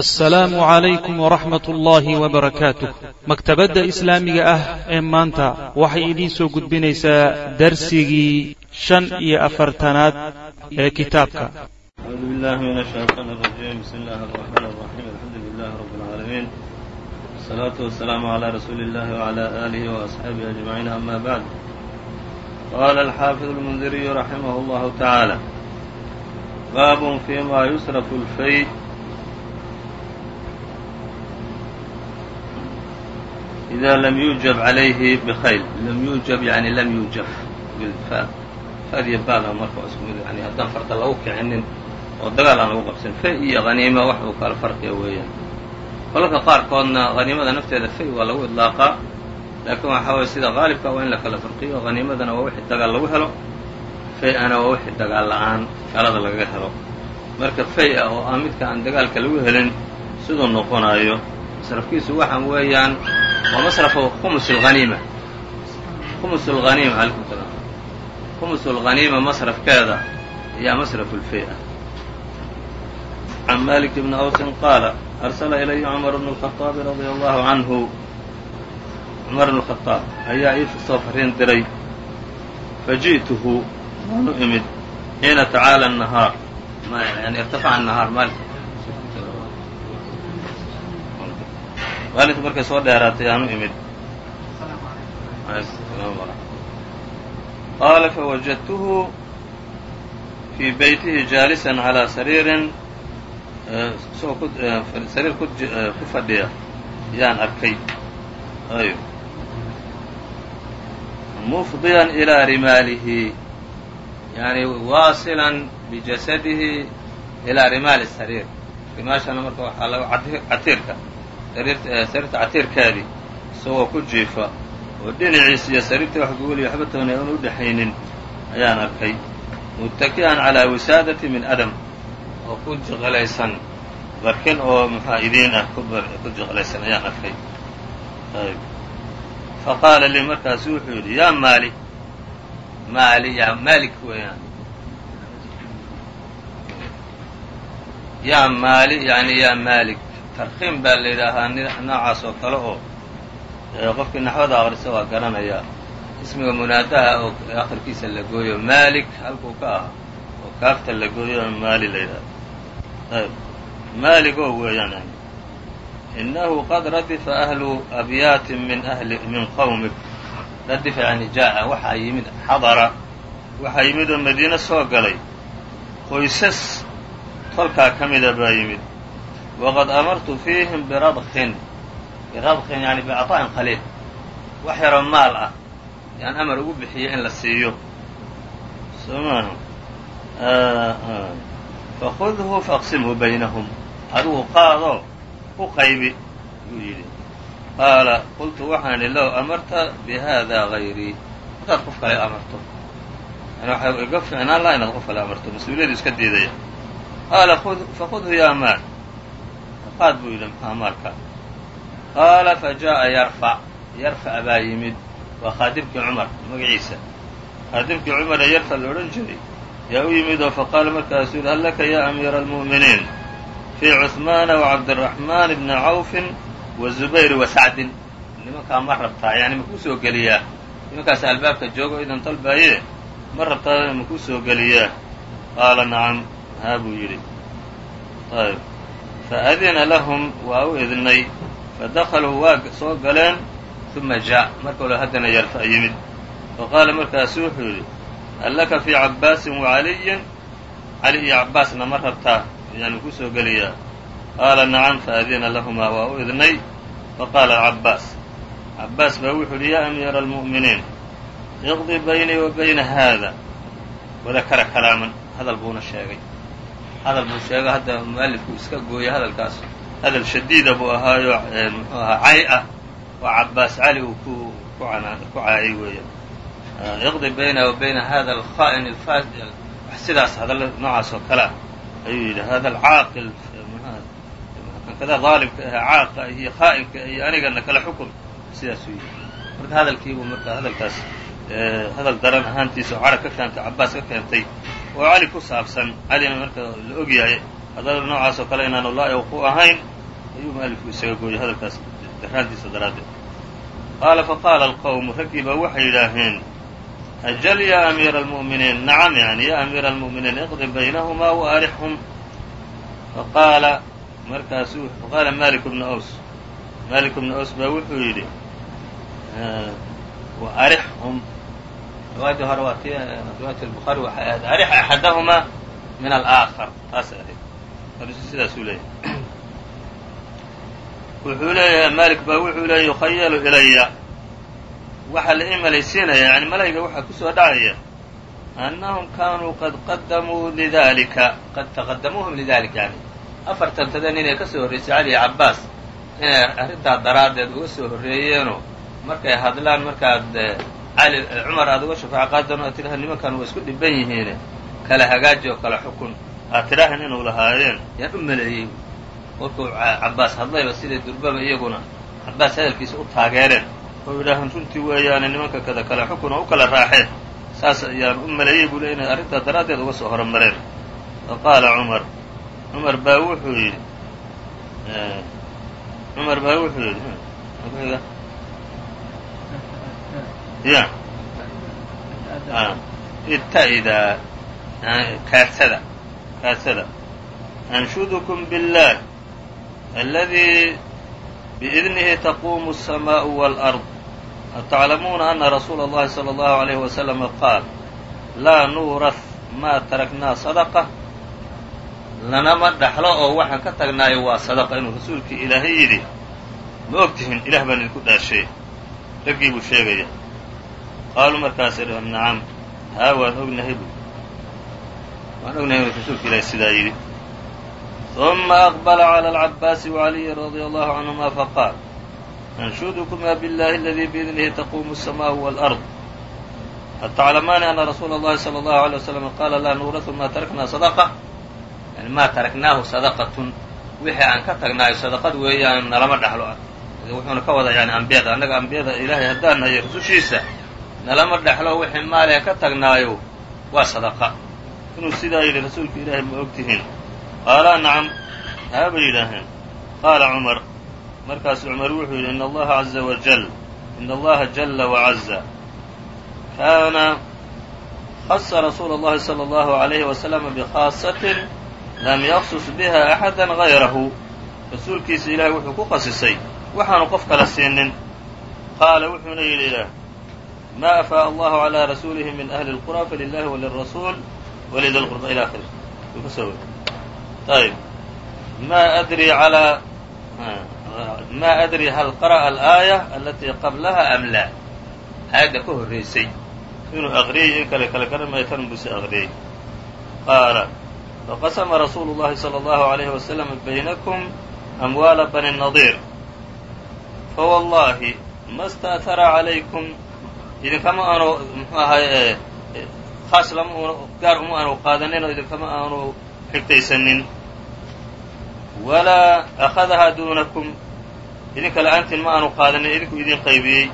asalaamu calaykum waraxmat ullaahi wbarakaatu maktabadda islaamiga ah ee maanta waxay idiin soo gudbinaysaa darsigii shan iyo afartanaad ee kitaabka. Aabi إda lm yujab عalayhi bkhayl lm yujab yani lm yujab bilfaad faadiyo baada marka waa isku mid yani haddaan farda lagu kicinin oo dagaal aan lagu qabsan fay iyo haniima wax uu kala farqiya weeyaan qolalka qaarkoodna haniimada nafteeda fay waa lagu idlaaqaa laakiin waxaa waye sida qaalibka waa in la kala farqiyo haniimadana waa wixii dagaal lagu helo fay-ana waa wixii dagaal la'aan gaalada lagaga helo marka fay ah oo ah midka aan dagaalka lagu helin siduu noqonayo sarafkiisu waxaan weeyaan waa masrafu khumus alhaniima khumus alhaniima alaykum salaam khumus alghaniima masrafkeeda ayaa masrafu lfay-a can malik bni awsin qaala arsala ilaya cumar bnu lkhaaabi radia allahu canhu cumar bnu khadaab ayaa ii soo fariin diray faji'tuhu waanu imid xiina tacaala nahaar irtafaca nahaar maali maalintu markay soo dheeraatay aanu imid. Qaala fawajadtuhu fii beytihi jaalisan calىa sariirin eh, isagoo kusariir eh, eh, ku fadhiya. Yaan arkay. Ayo mufdiyan ilaa rimaalihi. Yani waasilan bijasadihi ilaa rimaali sariir. Rimaashana marka waxaa laga catiirka sariirta catiirkeedii isagoo ku jiifa oo dhinaciisa iyo sariirta wax gogoliyo waxba toona aan u dhexaynin ayaan arkay muttaki'an calaa wisaadati min adam oo ku jiqlaysan barkin oo muxua idiin ah ku jiqlaysan ayaan arkay ayb fa qaala lii markaasu wuxuu yidhi yaa maali maali yaa maalik weeyaan yaa maali yani yaa maalik tarkiim baa la yidhaahaa noocaas oo kale oo qofkii naxwada akrisa waa garanayaa ismiga munaadaha oo akhirkiisa la gooyo. Maalik halkuu ka ahaa oo kaafta la gooyo maali la yidhaha ayb. Maalig oo weeyaan inahu qad radifa ahlu abyaatin min ahli min qowmik radifa yani jaa'a waxaa yimid xadara waxaa yimid oo madiine soo galay. Qoysas tolkaa ka mida baa yimid wqad amartu fiihim biradkin biradkin yani bicaطaa'in qaliil wax yaroo maal ah yaan amar ugu bixiyey in la siiyo soo maaha fakudhu faaqsimhu baynahum adigu qaadoo u qaybi yuu yidhi qaala qultu waxaan idhi low amarta bihada gayrii haddaad qof kale amarto yani waxay iga ficnaan laha inaad qof kale amarto mas'uuliyadu iska diidaya qaala fakudhu yaa maal qaad buu yidhi maxaa maalka qaala fa jaa'a yarfac yarfac baa yimid. Waa khaadimkii cumar magaciisa. Khaadimkii cumar ee yarfac la odhan jiray. Yaa u yimid oo faqaala markaasuu yidhi hal laka ya amiira almu'miniin? Fii cuثmaana wacabdiraxmaan bni cawfin wa zubayr wa sacdin nimankaa ma rabtaa yani makuu soo geliyaa? Nimankaas albaabka joogo idan dalbaaye ma rabtaa makuu soo geliyaa? Qaala nacam. Haa buu yidhi. Ayb faadina lahum waa u idnay fadakaluu waa soo galeen uma jaa marka ole haddana yarfa yimid faqaala markaasu wuxuu yidhi hal laka fii cabbaasin wacaliyin cali iyo cabbaasna ma rabtaa yaanu ku soo geliyaa qaala nacam faadina lahumaa waa u idnay faqaala cabbaas cabbaas baa wuxuu yidhi yaa amiira almu'miniin iqdi baynii wa bayna haada wadakara kalaaman hadal buuna sheegay hadal buu sheego hadda mualifku iska gooyay hadalkaas. Hadal shadiida buu ahaayo cay ah oo cabbaas cali uu ku ku caayay weeyaan. Iqdi bayna wa bayna hada alkhaa'in alfaas wax sidaas hadalla noocaas oo kale ah. Ayuu yidhi hada alcaaqil kada daalimka ahe caaqa iyo khaa'inka iyo anigana kala xukun. Sidaasuu yidhi. Marka hadalkiibuu marka hadalkaas hadal daran ahaantiisa oo carag ka keentay cabbaas ka keentay oo cali ku saabsan calina marka la og yahay hadal noocaas oo kale inaanu laa'iq ku ahayn ayuu mualifku isaga gooyey hadalkaas daraantiisa daraaddeed. Qaala faqaala alqowmu raggii baa waxay yidhaaheen ajal ya amiira almu'miniin? Nacam yani ya amiira almu'miniin iqdi baynahumaa wa arixhum. Faqaala markaasuu faqaala malik bnu aws. Malik bnu aws baa wuxuu yidhi wa arixhum riwaayadda hore waa ti riwaayat lbuhaari waxay ahayd arix axadahumaa min alaakhar taasay ahayd hadisu sidaasuu leeyahay wuxuu leeyahay malik baa wuxuu leeya yukhayalu ilaya waxaa la imalaysiinaya yani malayga waxaa ku soo dhacaya annahum kaanuu qad qadamuu lidalika qad taqadamuuhum lidalik yani afartantadeen inay ka soo horreysay cali cabbaas inay arrintaa daraaddeed uga soo horreeyeenoo markay hadlaan markaad cali cumar aad uga shafaaco qaadan oo ad tidhaha nimankan waa isku dhiban yihiine kala hagaaji oo kala xukun aad tidhaahan inuu lahaayeen yaan u maleeyey markuu cabbaas hadlayba siday durbaba iyaguna cabbaas hadalkiisa u taageereen oo yidhaahan runtii weeyaane nimanka kada kala xukun oo u kala raaxeen saas ayaan u maleeyey buu le inay arrintaa daraaddeed uga soo horumareen fa qaala cumar cumar baa wuxuu yidhi cumar baa wuxuu yidhi ya itaidaa kaadsada kaadsada anshudukm biاllah aladi biidnihi taqumu الsamaء wاlأrض ataclamuuna ana rasuula اllahi salى اllahu عalayh waslama qaal laa nuurath ma taraknaa sadaqة lanama dhaxlo oo waxaan ka tagnaayo waa sadaqa inuu rasuulkii ilaahay yidhi ma og tihin ilah baan idinku dhaashay raggii buu sheegaya qaaluu markaas nacam haa waan ognahay bu waan ognahay inuu rasuulka ilaahay sidaa yidhi ثuma أqbla عlى العabاasi وعaliyi radي allahu canهuma faqاal أnshudkma bاllahi اladي bidnihi taqumu الsmاء wاlأrض ataclamaani ana rasuula اllahi slى الlahu عalيه وsلم qaala laa nuuraثu ma tarakna sadqة yani maa taraknaahu sadaqatun wixii aan ka tagnaayo sadaqad weeyaan nalama dhaxlo wuxuuna ka wada yani ambiyada annaga ambiyada ilaahay haddaan nahay rusushiisa nalama dhexlo wixii maalee ka tagnaayo waa sadaqa inuu sidaa yidhi rasuulka ilaahay ma og tihiin qaalaa nacam haabay yidhaaheen qaala cumar markaasu cumar wuxuu yidhi ina allaha caza wajal ina allaha jala wacaza kaana khasa rasuula اllahi salى اllahu عalayhi waslama bikhaasatin lam yaqsus biha axada gayrahu rasuulkiisa ilaahay wuxuu ku khasisay waxaanu qof kala siinin qaala wuxuuna yidhi ilaah ma afaaء allahu عalى rasuulihi min ahli اlqurى falilahi walirasuul walidi lqurba ila akhiri ayb ma adri alى ma adri hal qara'a alآaية alatii qablaha am laa aayadda ka horraysay inuu aqriyey in kale kale garan maayo tan buse aqriyey qaala faqasma rasuulu اllahi salى اllahu عalayh waslm baynakum amwaala bani nadiir fawallahi ma staأhara calaykum idinkama aanu mxuu ahay khaas lama un gaar uma aanu qaadanin oo idinkama aanu xigtaysanin walaa akhadahaa duunakum idinka la'aantiin ma aanu qaadanin idinku idin qaybiyey.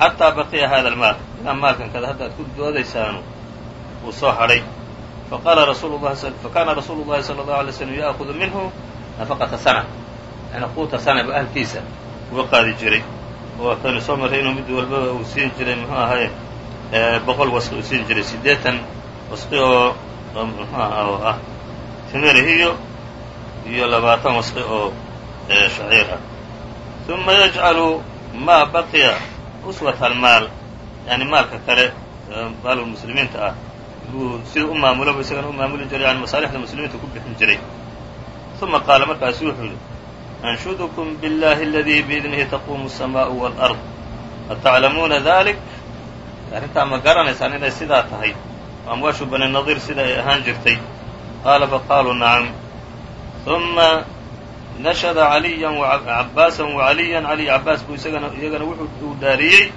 Xataa baqiya hada almaal ilaa maalkan kada hadda ad ku doodaysaanu uu soo hadhay. Faqaala rasuulu llahi fakana rasuulu llahi sala allahu alay slam ya'kudu minhu nafaqata sana yani quuta sana bu ahalkiisa uga qaadi jiray kanu soo marray inuu mid walbaba uu siin jiray muxuu ahaye boqol wasqi uu siin jiray siddeetan wasqi oo muxuu aha oo ah timirihiyo iyo labaatan wasqi oo shaciir ah. Uma yajcalu maa baqiya uswata almaal yani maalka kale maalmuslimiinta ah buu sida u maamuloba isagana u maamuli jiray yani masaalixda muslimiinta ku bixin jiray. Uma qaala markaasu wuxuu yidhi أنشدكم بالله الذي بإذنه تقوم السماء والأرض أتعلموuna ذلك arrintaa ma garanaysaan inay sidaa tahay amwaashu bani nadiir sida ay ahaan jirtay qaala faqaaluu nacam ثuma nashada عaliya cabbaasa وعaliya cali cabaas buu isagana iyagana wuxuu uu dhaariyey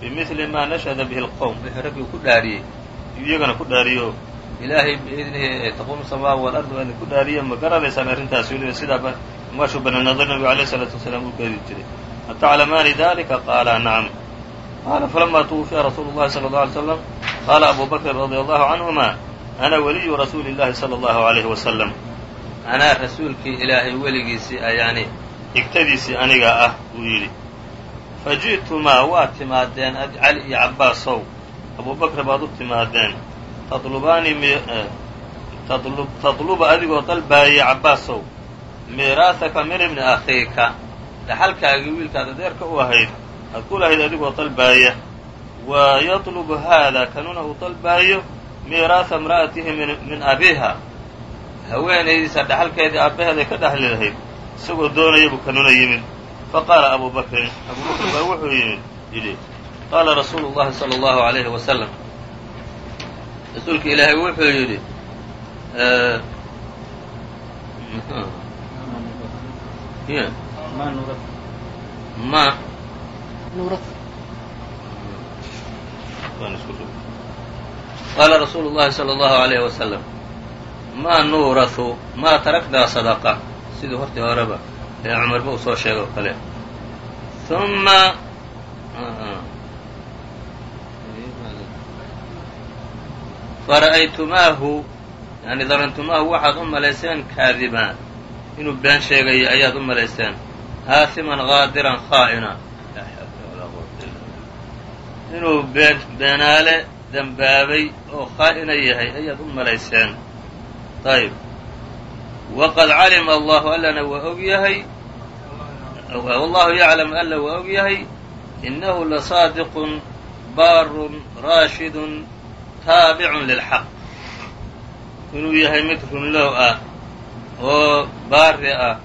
bimili ma nashada bihi اlqowm wixii raggii ku dhaariyey iyagana ku dhaariyo ilaahay biidnihi taquumu samaa waalardu ana ku dhaariya ma garanaysaan arrintaas weliba sidaa maashuu bananaado nabigu alayh salaatu wasalaam u geedi jiray. Ataclamaani dalika qaala nacam. Qaala falamaa tuwufiya rasuulu llahi sala allau alay slam qaala abu bakrin radia allahu canhuma ana waliyu rasuuli illahi sala allahu alayhi wasalam anaa rasuulkii ilaahay weligiisii ayaani igtadiisii aniga ah buu yidhi. Fa ji'tumaa waa timaadeen cali iyo cabbaasow abuu bakr baad u timaadeen tadlubaani tadluba adigoo dalbaaya cabbaasow. Miiraahaka min ibni akhiika. Dhaxalkaagii wiilkaad adeerka u ahayd aad ku lahayd adigoo dalbaaya wa yatlubu haada kanuna uu dalbaayo miiraaha imra'atihi min abiiha. Haweenaydiisa dhaxalkeedii aabbaheeday ka dhexli lahayd isagoo doonaya buu kanuna yimid. Faqaala abu bakrin abu bakr baa wuxuu yimid yidhi qaala rasuulu llahi sala allahu alayhi wasalam rasuulka ilaahay wuxuu yidhi ma qaala rasuulu llahi salى allahu alayhi wasalam maa nuurahu maa taraknaa sadaqa. Sidii hortii horeba ee cumarba uu soo sheegay oo kale. Uma fara'aytumaahu yani darantumaahu waxaad u malayseen kaadiban. Inuu been sheegayo ayaad u malayseen. Haasiman qaadiran khaa'ina. Inuu been beenaale dembaabay oo khaa'ina yahay ayaad u malayseen. Ayb waqad calima allahu allana waa og yahay wallahu yaclam alla waa og yahay inahu lasaadiqun baarun raashidun taabicun lilxaq. Inuu yahay mid runlow ah oo baari ah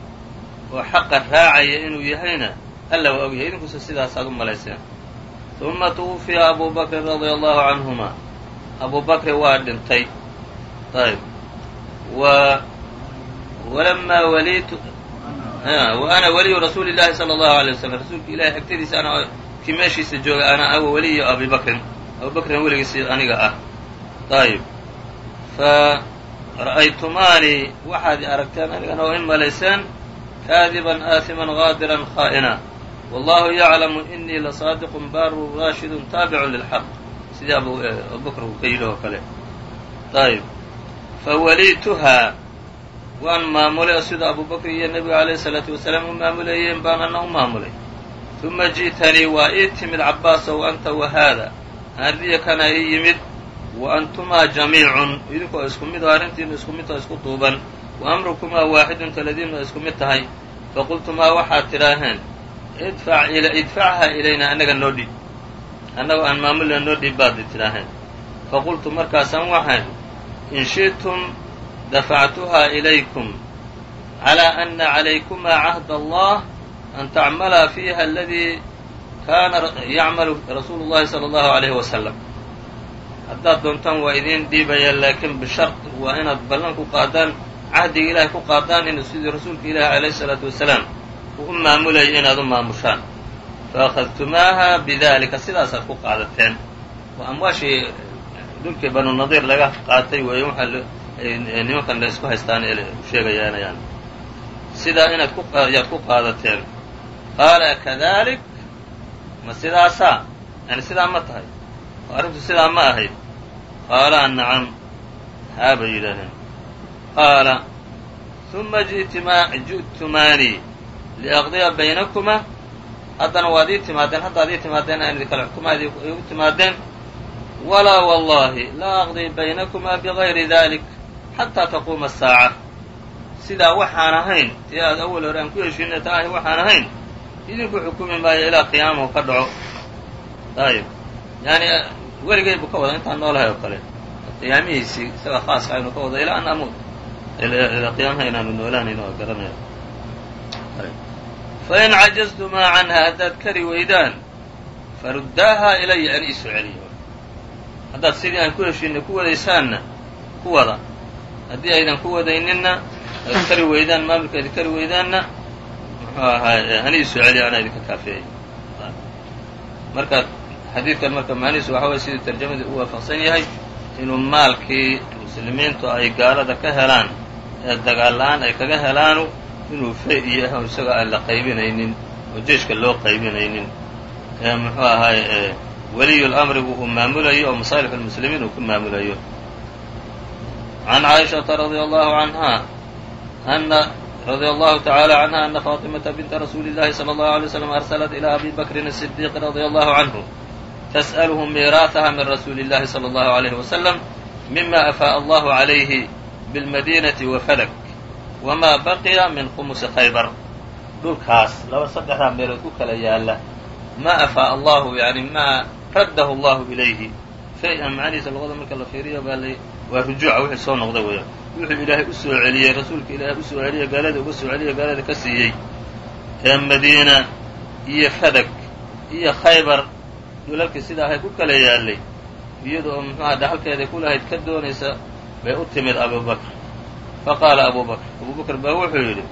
oo xaqa raacaya inuu yahayna alla waa og yahay idinkusa sidaasaad u malayseen. Uma twufiya abu bakrin radia allahu canhuma abu bakri waa dhintay. Ayb wa walamaa walitu wa ana waliyu rasuuli llahi sala allahu alay wasalam rasuulka ilahay agtadiisa ana kii meeshiisa jooga ana awa waliyu abi abu bakrin weligiisi aniga ah. Ayb fa ra'aytumaanii waxaad aragteen anigana oo in malayseen kaadiban aasiman qaadiran khaa'ina. Wallahu yaclamu inii lasaadiqun baarun raashidun taabicun lilxaq. Sidii abubakr uu ka yidhi oo kale. Ayb fawaliituhaa waan maamulay oo sida abubakr iyo nebiga alayhi salaatu wasalaam u maamulayeen baan ana u maamulay. Uma ji'tanii waa ii timid cabbaasow anta wa kana ii yimid wa antumaa jamiicun. Idinkoo isku mid oo arrintiina isku mid oo isku duuban. Wa amrukumaa waaxidun taladiinna isku mid tahay. Faqultumaa waxaad tidhaaheen idfachaa ilaynaa annaga noo dhiib annagoo aan maamulina noo dhiib baad tidhaaheen faqultu markaasaan waxaan. In shi'tum dafactuhaa ilaykum. Calaa ana calaykumaa cahd allah an tacmalaa fiiha aladii kaana yacmalu rasuulu llahi sala allahu alayhi wasalam haddaad doontaan waa idiin dhiibaya laakiin bishart waa inaad ballan ku qaadaan cahdiga ilaahay ku qaadaan in sidii rasuulka ilaahi alayhi salaatu wasalaam uu u maamulayay inaad u maamushaan fa akhadtumaaha bidalika sidaasaad ku qaadateen waa amwaashii dhulkii banu nadiir laga qaatay weeye waxaa nimankan la isku haystaan ee sheegayaanayaan sidaa inaad ku ayaad ku qaadateen qaala kadalik ma sidaasaa yani sidaa ma tahay. Oo arrintu sidaa ma ahayd. Qaalaa nacam. Haa bay yidhaaheen qaala uma ji'tumaanii liaqdiya baynakumaa haddana waad ii timaadeen haddaad ii timaadeen aan idinkala xukumaad igu timaadeen walaa wallahi laa aqdii baynakumaa bigayri dalik xataa taquuma asaaca sidaa waxaan ahayn tii aad awal hore aan ku heshiinay ta waxaan ahayn idinku xukumi maayo ilaa qiyaamahu ka dhaco. Ayib yani weligay buu ka wada intaan noolahay oo kale. Qiyaamihiisii isaga khaaska aynu ka wada ilaa an amuut ilaa qiyaamaha inaanu noolaanayn oo garanaya fain cajaztumaa canha haddaad kari weydaan faruddaaha ilaya an iisoo celiya haddaad sidii aan ku heshiinay ku wadaysaanna ku wada. Haddii aydan ku wadayninna aad kari weydaan maamulka ad kari weydaanna muxuu ahaay ani iisoo celiya anaa idinka kaafeeyay marka xadiidkan marka macnihiisu waxa weye sidii tarjamadii u waafaqsan yahay inuu maalkii muslimiintu ay gaalada ka helaan ee dagaal la'aan ay kaga helaanu inuu yahay oo isagoo aan la qaybinaynin oo jeeshka loo qaybinaynin ee muxuu ahaay waliyu lamrigu uu maamulayo oo masaalix almuslimiin uu ku maamulayo can caaishata radia allahu canha radي allahu taعalى canha ana faطimaةa binta rasuuli الlahi slى الlahu عalيه وsلم arsalat ilى abi bakrin الصdiq radي allahu canhu tasأlhu miiraaثaha min rasuuli الlahi slى الlahu عalيh وsلم mima afaaء allahu عalayhi bاlmadinaةi wafalk wma baqiya min khumusi khaybar dhulkaas laba saddexdaa meelood ku kala yaala ma afaaء allahu yani ma raddahu allahu ilayhi shay-an macnihiisa luqada marka la fiiriyo baa la waa rujuuca wixii soo noqda weeyaan wuxuu ilaahay u soo celiyey rasuulka ilaahay u soo celiyey gaalada uga soo celiyey gaalada ka siiyey. Ee madiina iyo fadag iyo khaybar dhulalkii sida ahay ku kala yaallay iyadoo muxuaha dhaxalkeeday ku lahayd ka doonaysa bay u timid abubakr faqaala abubakr abubakr baa wuxuu yidhi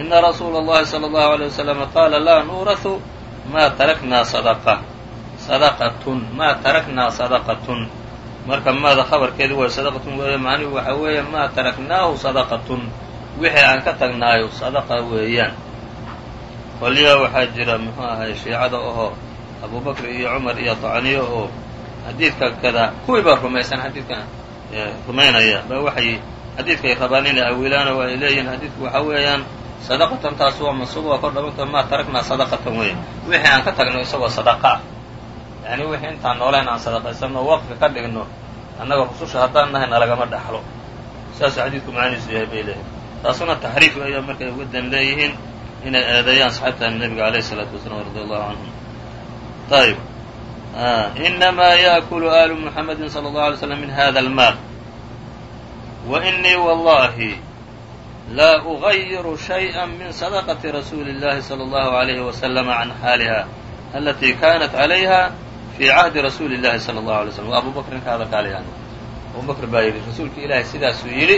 ina rasuula allahi sala allahu alay wasalama qaala laa nuurasu maa taraknaa sadaqa. Sadaqatun maa taraknaa sadaqatun marka maada khabarkeedi way sadaqatun weeye macnihu waxa weeye maa taraknaahu sadaqatun. Wixii aan ka tagnaayo sadaqa weeyaan. Qolya waxaa jira muxuu ahay shiicada ohoo abubakr iyo cumar iyo tacniyo oo xadiidka kada kuwii baa rumaysan xadiidka rumaynaya ba waxay xadiidkay rabaan inay awilaano ay leeyihiin xadiidku waxa weeyaan sadaqatan taas waa mansuuba waa kor dhabanta maa taraknaa sadaqatan weeye wixii aan ka tagno isagoo sadaqa. ah yani wixii intaan nooleen aan sadaqaysanno waqfi ka dhigno annaga rususha haddaan nahay nalagama dhaxlo saasuu xadiidku macaniisu yahay bay leeyihin taasuna taxriif ayaa markay uga dan leeyihiin inay eedeeyaan saxaabta nebiga alayh isalaatu wasalaam radi allahu canhum ayb inamaa yaakulu aalu muxamedin sala allahu alay slam min hada almaal wa inii wallahi laa ugayiru shayئa min sadaqati rasuuli اllahi salى allahu alayhi waslama can xaaliha alati kanat calayha fii cahdi rasuuli llahi sala allahu alay slm waa abu bakrin ka hadalkaalayaan abu bakr baa yidhi rasuulka ilaahay sidaasuu yidhi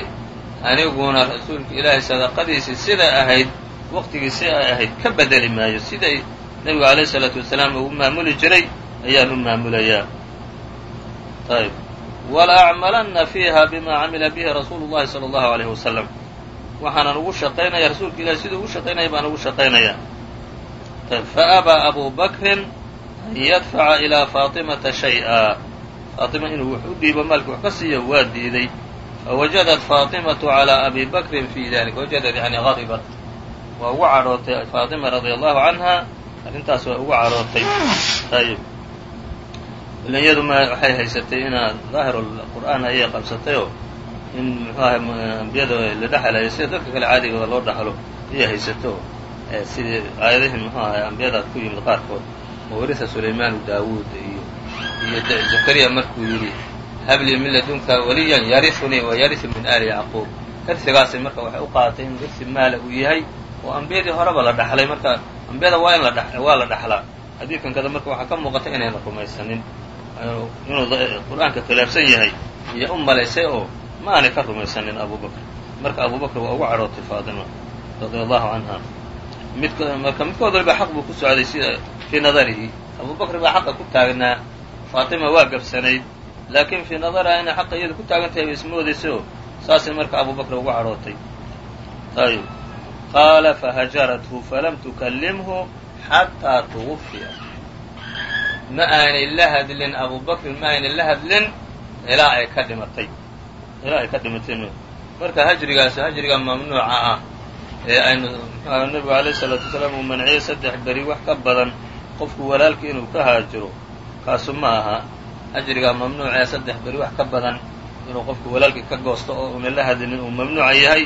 aniguna rasuulka ilaahay sadaqadiisii sida ahayd waqtigii si ay ahayd ka bedeli maayo siday nebigu alayh salaatu wasalaam ugu maamuli jiray ayaan u maamulayaa ayb walaacmalanna fiiha bima camila bihi rasuulu llahi sala allahu alayh wasalam waxaanan ugu shaqaynaya rasuulka ilahay siduu ugu shaqaynaya baan ugu shaqaynayaa ayb fa abaa abu bakrin an yadfaca ilaa faatimata shay-a. Faatima inuu wax u dhiibo maalkii wax ka siiyo waa diiday. Fawajadat faatimatu calaa abi bakrin fi dalika wajadad yani hadibat waa ugu cadhootay faatima radia allahu canha arrintaas waa ugu cadhootay. Ayb ilan iyadu ma waxay haysatay inaa daahir qur'aan ayay qabsatayoo in muxuu ahay ambiyada la dhexlayo sida dadka kale caadiga loo dhaxlo ayay haysato sidii aayadihii muxuu ahay ambiyada ku yimid qaarkood. oo warisa sulaymaanu daawuud iyo iyo zakariya markuu yidhi hablii min ladunka waliyan yarisunii wa yarisu min aali yacquub. Irsigaasi marka waxay u qaadatay inuu irsi maala uu yahay oo ambiyadii horeba la dhaxlay. Marka ambiyada waa in waa la dhaxlaa. Xadiidkan kada marka waxaa ka muuqata inayna rumaysanin inuu qur'aanka khilaafsan yahay iyo u malaysay oo ma aanay ka rumaysanin abu bakr marka abu bakr waa ugu cadhootay faatima radia allahu canha midk marka midkood waliba xaq buu ku socday sida fii nadarihi abu bakr baa xaqa ku taagnaa faatima waa gabsanayd laakiin fii nadariha inay xaqa iyada ku taagan tahay bay ismoodaysay oo saasay marka abu bakr ugu cadhootay ayb qaala fahajarathu falam tukallimhu xataa tuwufiya ma aanay la hadlin abu bakrin ma aanay la hadlin ilaa ay ka dhimatay ilaa ay ka dhimatay marka hajrigaas hajriga mamnuuca ah ee aynu nebigu alayh isalaatu wasalaam uu manciyey saddex beri wax ka badan qofku walaalkii inuu ka haajiro kaasu ma aha hajriga mamnuuca ee saddex beri wax ka badan inuu qofku walaalkii ka goosto oo una la hadlinin uu mamnuuca yahay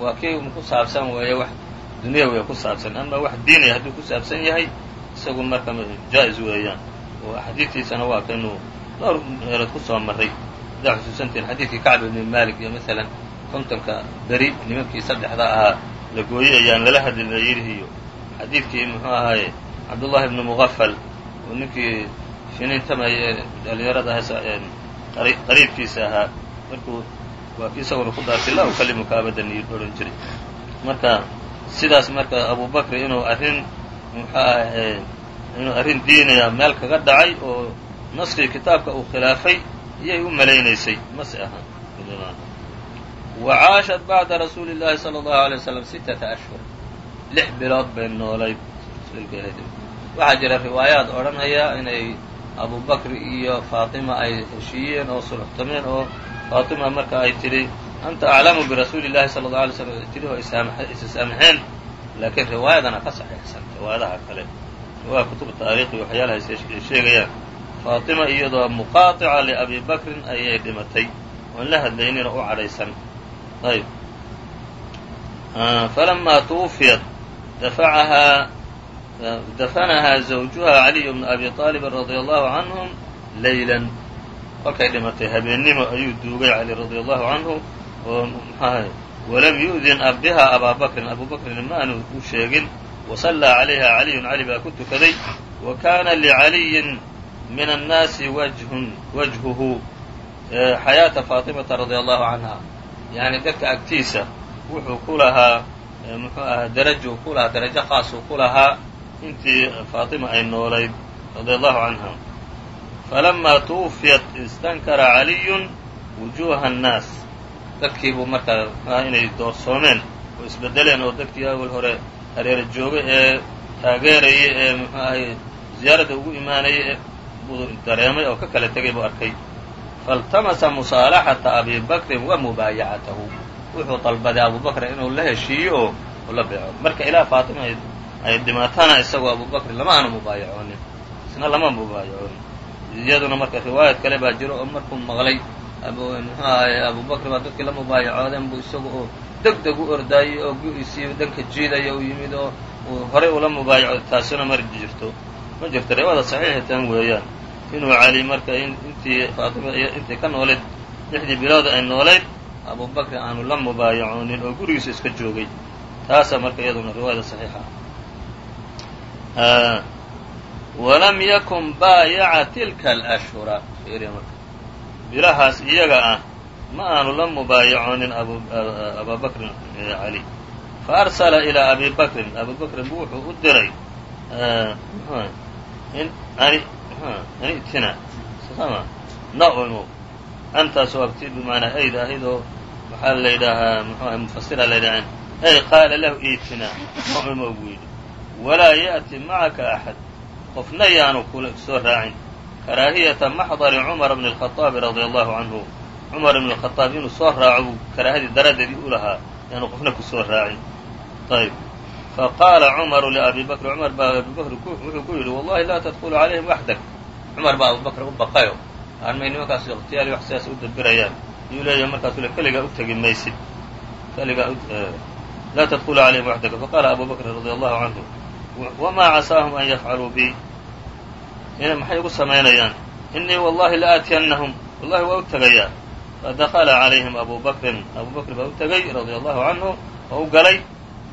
waa kii un ku saabsan weeye wax dunyawiga ku saabsan ama wax diinaya hadduu ku saabsan yahay isagu marka jaa-is weeyaan. Oo xadiidkiisana waa kaynuu dhowr meelood ku soo marray. Haddaa xusuusantiin xadiidkii kacb ibni malik iyo maalan kontonka beri nimankii saddexda ahaa la gooyey ayaan lala hadlin la yidhi xadiidkii muxuu ahaaye cabdullahi ibni muqafal oo ninkii finiintamay ee dhalinyarada qariibkiisa ahaa markuu waa kii ku dhaartay laa ukalimuka abadan iyo odhan jiray. Marka sidaas marka abu inuu arrin muxuu ahay inuu arrin diinaya meel kaga dhacay oo naskii kitaabka uu khilaafay iyay u malaynaysay mase aha. Wa bacda rasuuli llahi sala allahu alay wasalam sittata ashhur lix bilood bay noolayd waxaa jira riwaayaad odhanaya inay abu bakr iyo faatima ay heshiiyeen oo sulxtameen oo faatima marka ay tidhi anta aclamu birasuuli llahi sala alla alay slam tiri oo isa saamaxeen. Laakiin riwaayadana ka saxiixsan riwaayadaha kale. Riwaaya kutub taariikhi waxyaalaha ay sheegayaan. Faatima iyadoo muqaaطica liabi bakrin ayay dhimatay oon la hadlaynina u cadhaysan. Ayb falamaa twufiyat dafacahaa dafanahaa zawjuha caliy bnu abi طaalibin radia allahu canhum laylan kolkay dhimatay habeennimo ayuu duugay cali radia allahu canhu oo mxahay walam yu'din biha abaa bakrin abu bakrin ma aanu u sheegin wasallaa calayha caliyun cali baa ku tukaday wa kaana licaliyin min annaasi wajhun wajhuhu xayaata faatimata radia allahu canha yacni dadka agtiisa wuxuu ku lahaa muxuu ahaa darajuu ku lahaa darajo khaasuu ku lahaa intii faatima ay noolayd radia allahu canha falamaa tuwufiyat istankara caliyun wujuuha annaas. Dadkii buu markaa muxuaha inay doorsoomeen oo isbedeleen oo dadkii awal hore hareera joogay ee taageerayay ee muxuu ahay ziyaaradda ugu imaanayay buu dareemay oo ka kala tegay buu arkay. Faاltamasa musaalaxata abi bakrin wa mubaayacatahu. Wuxuu dalbaday abu bakrin inuu la heshiiyo oo la beeco marka ilaa faatima ay dhimatana isagoo abu bakrin lama aanu mubaayacoonin isna lama mubaayacoonin iyaduna marka riwaayad kale baa jiro oo markuu maqlay muxuu ahay abu bakr baa dadkii la mubaayacoodeen buu isaga oo deg deg u ordaayey oo gu-isii danka jiidaya u yimid oo uu horay ula mubaayacooday taasina mar jirto. Ma jirto riwaayada saxiixi tan weeyaan. Inuu cali marka intii faatima intii ka noolayd lixdii bilooda ay noolayd abu bakri aanu la mubaayacoonin oo gurigiisa iska joogay. Taasa marka iyaduna riwaayada saxiixa walam yakun baayaca tilka alashhura bilahaas iyaga ah ma aanu la mubaayacoonin abaa bakrin cali fa arsala ilaa abi bakrin abi bakrin bu wuxuu u diray ani'tina sama na-imo antaasoo abti bimacnaa ayd ahayd waxaa la yidhaahaa muxuaha mufasira la yidhaha ay qaala lahu iitinaa na-imo buu yidhi walaa ya'ti macaka axad qofna yaanu kula soo raacin. Karaahiyata maxdari cumara bni alkhaaabi radia allahu canhu cumar ibn alkhaaab inuu soo raaco buu karaahadii daraaddeedii u lahaa yaanu qofna ku soo soo raacin. Ayb faqaala cumaru liabi bakri cumar baa abi bakri wuxuu ku yidhi wallahi laa tadkulu calayhim waxdak. Cumar baa abubakr u baqayo. Aanmay nimankaas ikhtiyaali wax sidaas u dabirayaan ayuu leeyahay markaasuu le keligaa u tegi maysid. Keligaa eh, laa tadkulu calayhim waxdaka faqaala abu bakrin radia allahu canhu wamaa casaahum an yafcaluu bi maxay ugu samaynayaan inii wallahi la aatiyannahum wallahi waa u tegayaa fadakala calayhim abu bakrin abu bakr baa u tegay radia allahu canhu oo u galay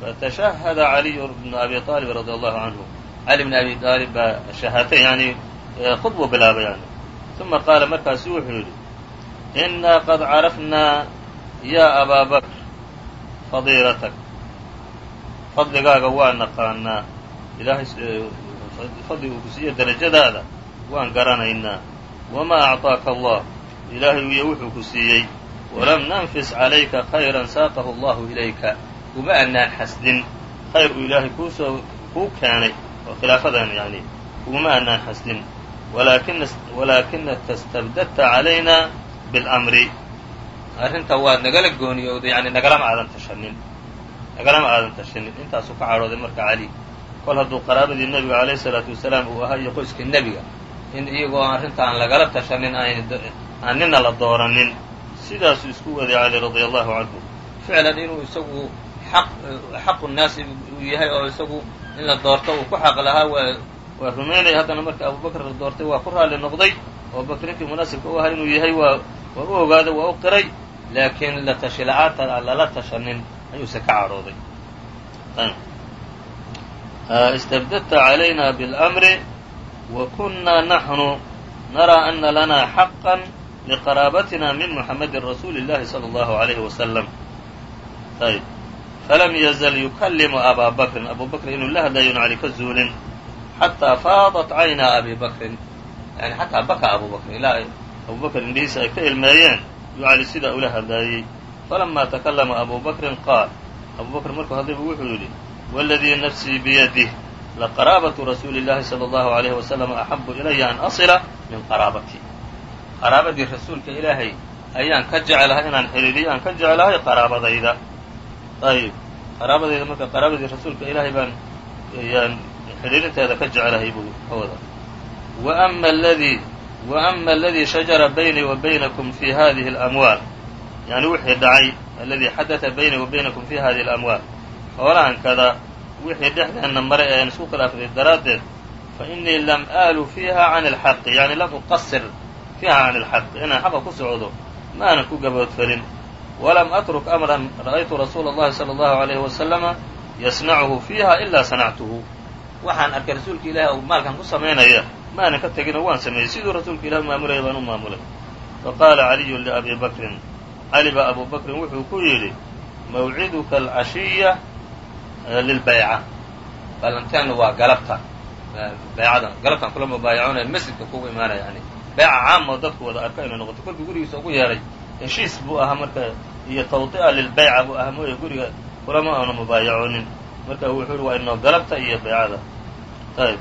fatashahada caliyu bnu abi aalib radia allahu canhu cali bni abi aalib baa shahaatay yani khudbuu bilaabay yani uma qaala markaasu wuxuu yidhi inaa qad carafnaa ya abaa bakr fadiilatak fadligaaga waa naqaanaa ilaahay fadli uu ku siiye derajadaada waan garanaynaa. Wamaa acطaaka allah? Ilaahay iyo wuxuu ku siiyey. Walam nanfis calayka khayran saaqahu allahu ilayka. Uma anaan xasdin. Khayr uu ilaahay kuusoo kuu keenay oo khilaafadan yani uguma anaan xasdin. Walaakinaka istabdadta calayna biاlamri arrinta waad nagala gooniyowday yani nagalama aadan tashanin nagalama aadan tashanin intaasuu ka cadhooday marka cali kol hadduu qaraabadii nebiga calayhi salaatu wasalaam uu ahaa iyo qoyskii nebiga in iyagoo arrinta aan lagala tashanin aan nina la dooranin. Sidaasuu isku waday cali radia allahu canhu. Ficlan inuu isagu xaq xaqu naasi uu yahay oo isagu in la doorto uu ku xaq lahaa waa waa rumaynaya haddana marka abubakr la doortay waa ku raalli noqday. Oo bakrinkii munaasibka u ahaa inuu yahay waa waa u ogaaday waa u qiray. Laakiin la tashi la'aanta aan lala tashanin ayuuse ka cadhooday istabdadta calayna biاlamri wa kunaa naxnu naraa ana lanaa xaqa liqaraabatina min muxamadi rasuuli اllahi salى اllahu عalayhi wasalam ayb falam yazal yukallimu abaa bakrin abu bakr inuu la hadlayo inu cali ka zuulin xataa faadat cayna abi bakrin yani xataa baka abu bakrin ilaa abu bakr indhihiisa ay ka ilmeeyeen yuu cali sidaa ula hadlaayey falamaa takallama abu bakrin qaal abu bakr markuu hadlaybu wuxuu yidhi wاladii nafsii biyadih laqaraabatu rasuuli اllahi salى اllahu عalayh wasalam axabu ilaya an asila min qaraabatii qaraabadii rasuulka ilaahay ayaan ka jeclahay inaan xidhiidhiyo aan ka jeclahay qaraabadayda ayib qaraabadayda marka qaraabadii rasuulka ilaahay baan yaan xidhiidhinteeda ka jeclahay buu ka wada وأma اladii وأma اladii shajara baynii wa baynakum fi hadihi الأmwaal yani wixii dhacay aladii xadaثa baynii wa baynakum fi hadihi الأmwaal xoolahan kada wixii dhexdeenna maray ean isku khilaafday daraaddeed fa innii lam aalu fiiha can alxaqi yacni lam uqasir fiiha can alxaqi inaan xaqa ku socdo ma ku gaboodfelin. Walam atruk amran ra'aytu rasuula allahi sala allahu alayhi wasalama yasnacuhu fiiha ilaa sanactuhu. Waxaan arkay rasuulka ilahi oo maalkan ku samaynaya ma aanan ka teginoo waan sameeyey siduu rasuulka ilahi u maamulaya baan u maamulay. Fa qaala caliyun liabii bakrin cali ba abuu bakrin wuxuu ku yidhi mawciduka alcashiya lilbayca ballanteenu waa galabta baycadan galabtaan kula mubaayacoonaya masjidka kugu imaanaya ani bayca caamo dadku wada arko inay noqoto kolkii gurigiisa ugu yeeray heshiis buu ahaa marka iyo tawdi'a lilbayca buu ahaa mooye guriga kulama aanu mubaayacoonin marka wuxuu yidhi waa inoo galabta iyo baycada ayb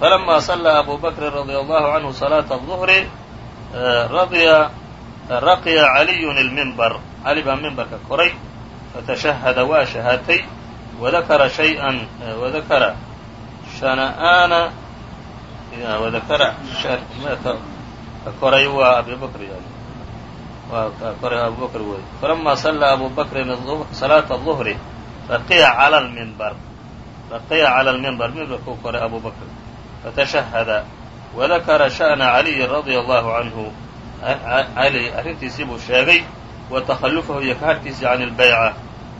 falama sallaa abu bakrin radia allahu canhu salaata duhri raqya caliyu ilmimbar cali baa mimbarka koray فتشهد waa shahaatay wadakara shay-an wadakara shana'aana wadakara ka koray waa abi bakr yani waa ka koray abu bakr wey falama sallaa abu bakrin salaata duhri baqiya cala almimbar baqiya cala almimbar mimbarkuu koray abu fatashahada wadakara sha'na caliyin radia allahu canhu cali arrintiisii buu sheegay wa takhallufahu iyo kaharhkiisii can اlbayca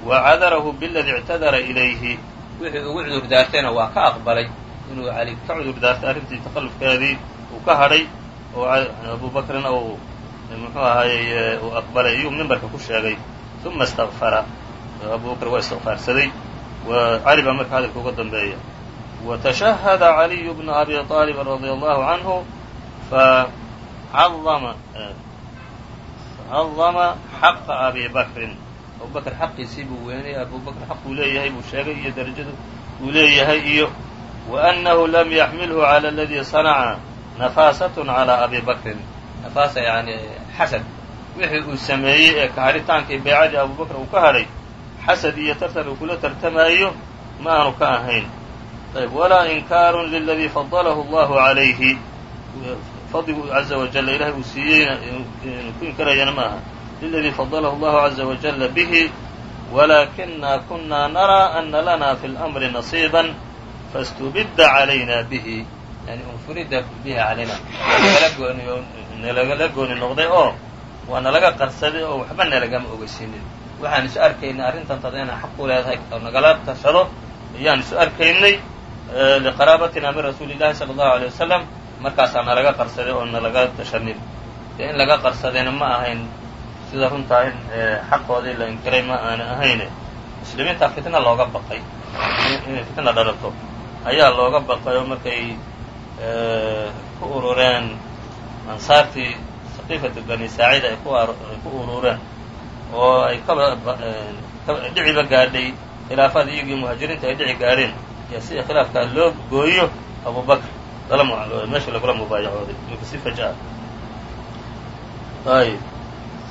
wa cadarahu biladii ictadara ilayhi wixii ugu cudur daartayna waa ka aqbalay inuu cali ka cudur daartay arrintii takhallufkeedii uu ka hadhay oo abu bakrina uu muxuu ahaayey uu aqbalay iyuu mimbarka ku sheegay uma istakfara abu bakr waa istikfaarsaday cali baa marka hadalka uga dambeeya وتشhهd عlي بن أbي طالب رضي الله عنه فcظma hadama xaqa abi bakrin abubakr xaqiisii buu weynay abubakr xaq uu leeyahay buu sheegay iyo darajadu uu leeyahay iyo wa annahu lam yaxmilhu cala aladii sanaca nafaasatun calaa abi bakrin nafaasa yani xasad wixii uu sameeyey ee kaharhitaankii beecadii abubakr uu ka hadhay xasad iyo tartan uu kula tartamaayo ma aanu ka ahayn ayb walaa inkaarun liladii fadalahu allahu calayhi fadligu caza wajalla ilahay uu siiyeyna inu ku inkarayana ma aha liladii fadalahu allahu caza wajalla bihi walaakina kunaa naraa ana lana fi اlamri nasiiban fastubidda calayna bihi. Yani unfurida bihi calayna. Nalagala gooni noqday oo waa nalaga qarsaday oo waxba nalagama ogeysiinin waxaan isu arkaynay arrintan tada inaan xaq u leedahay oo nagala tashado. Ayaan isu arkaynay liqaraabatina min rasuuli llahi sala allahu alay wasalam markaasaa nalaga qarsaday oo nalaga tashanin dee in laga qarsadayna ma ahayn sida runtaa in xaqoodii la inkiray ma aana ahayne. Muslimiintaa fitna looga baqay. Inay fitna dhalato ayaa looga baqay oo markay ku urureen ansaartii saqiifatu bani saacida ay ku urureen. Oo ay kaba dhiciba gaadhay. Khilaafada iyagii muhaajiriinta ay dhici gaadheen. Iyo si khilaafkaa loo gooyo abu bakr meesha lagula mubaayacooday imika si faja ayb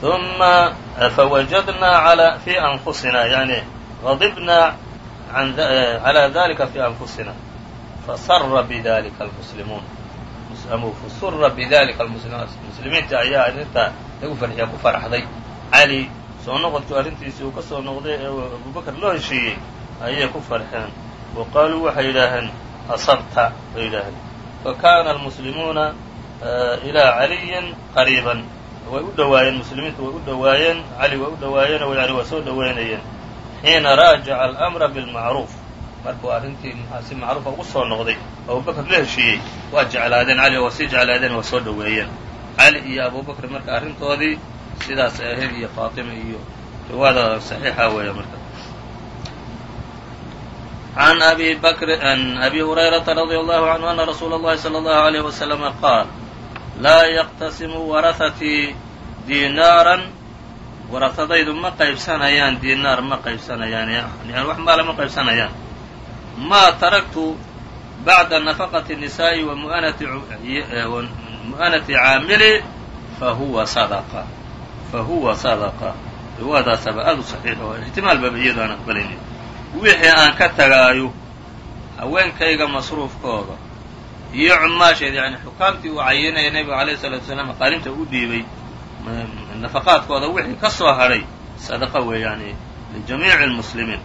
uma fawajadnaa fi anfusina yani غadibna عalى dalika fi anfusina fasara bidalika almuslimuun fasura bidalika almuslimuun muslimiinta ayaa arrintaa lagu farxiya ku faraxday cali soo noqodku arrintiisii uu ka soo noqday ee abu bakr loo heshiiyey ayay ku farxeen wa qaaluu waxay yidhaaheen asabta bay yidhaaheen fakana almuslimuuna ilaa caliyin qariiban way u dhowaayeen muslimiintu way u dhowaayeen cali way u dhowaayeen oo yani waa soo dhoweynayeen xiina raajaca almra bilmacruuf markuu arrintii si macruufa ugu soo noqday abu bakr la heshiiyey waa jeclaadeen cali oo sii jeclaadeen waa soo dhoweeyeen cali iyo abu bakr marka arrintoodii sidaas ahayd iyo faatima iyo riwaada saxiixa weeya marka عن أbي bkr عن أbي هuريرaةa رضي الله عنه أن رsuuل الlhi صلى الله عليه وسلم qاaل laa yqتasimu waraثatيi dinاarا warahadaydu ma qaybsanayaan dinaar ma qaybsanayaan yani wax maala ma qaybsanayaan maa taraktu bacda nafaqati الnisaa'i wa mu'anati caamili fahuwa sadaqa fahuwa sadaqa riwaadaasaba aad u saxiix oo ixtimaal baba iyado aan aqbalaynin wixii aan ka tagaayo haweenkayga masruufkooda iyo cumaasheeda yani xukaamtii uu cayinaya nebiga alayh salatu salaam qaalinta u dhiibay nafaqaadkooda wixii ka soo hadhay sadaqa weeyaani lijamiici lmuslimiin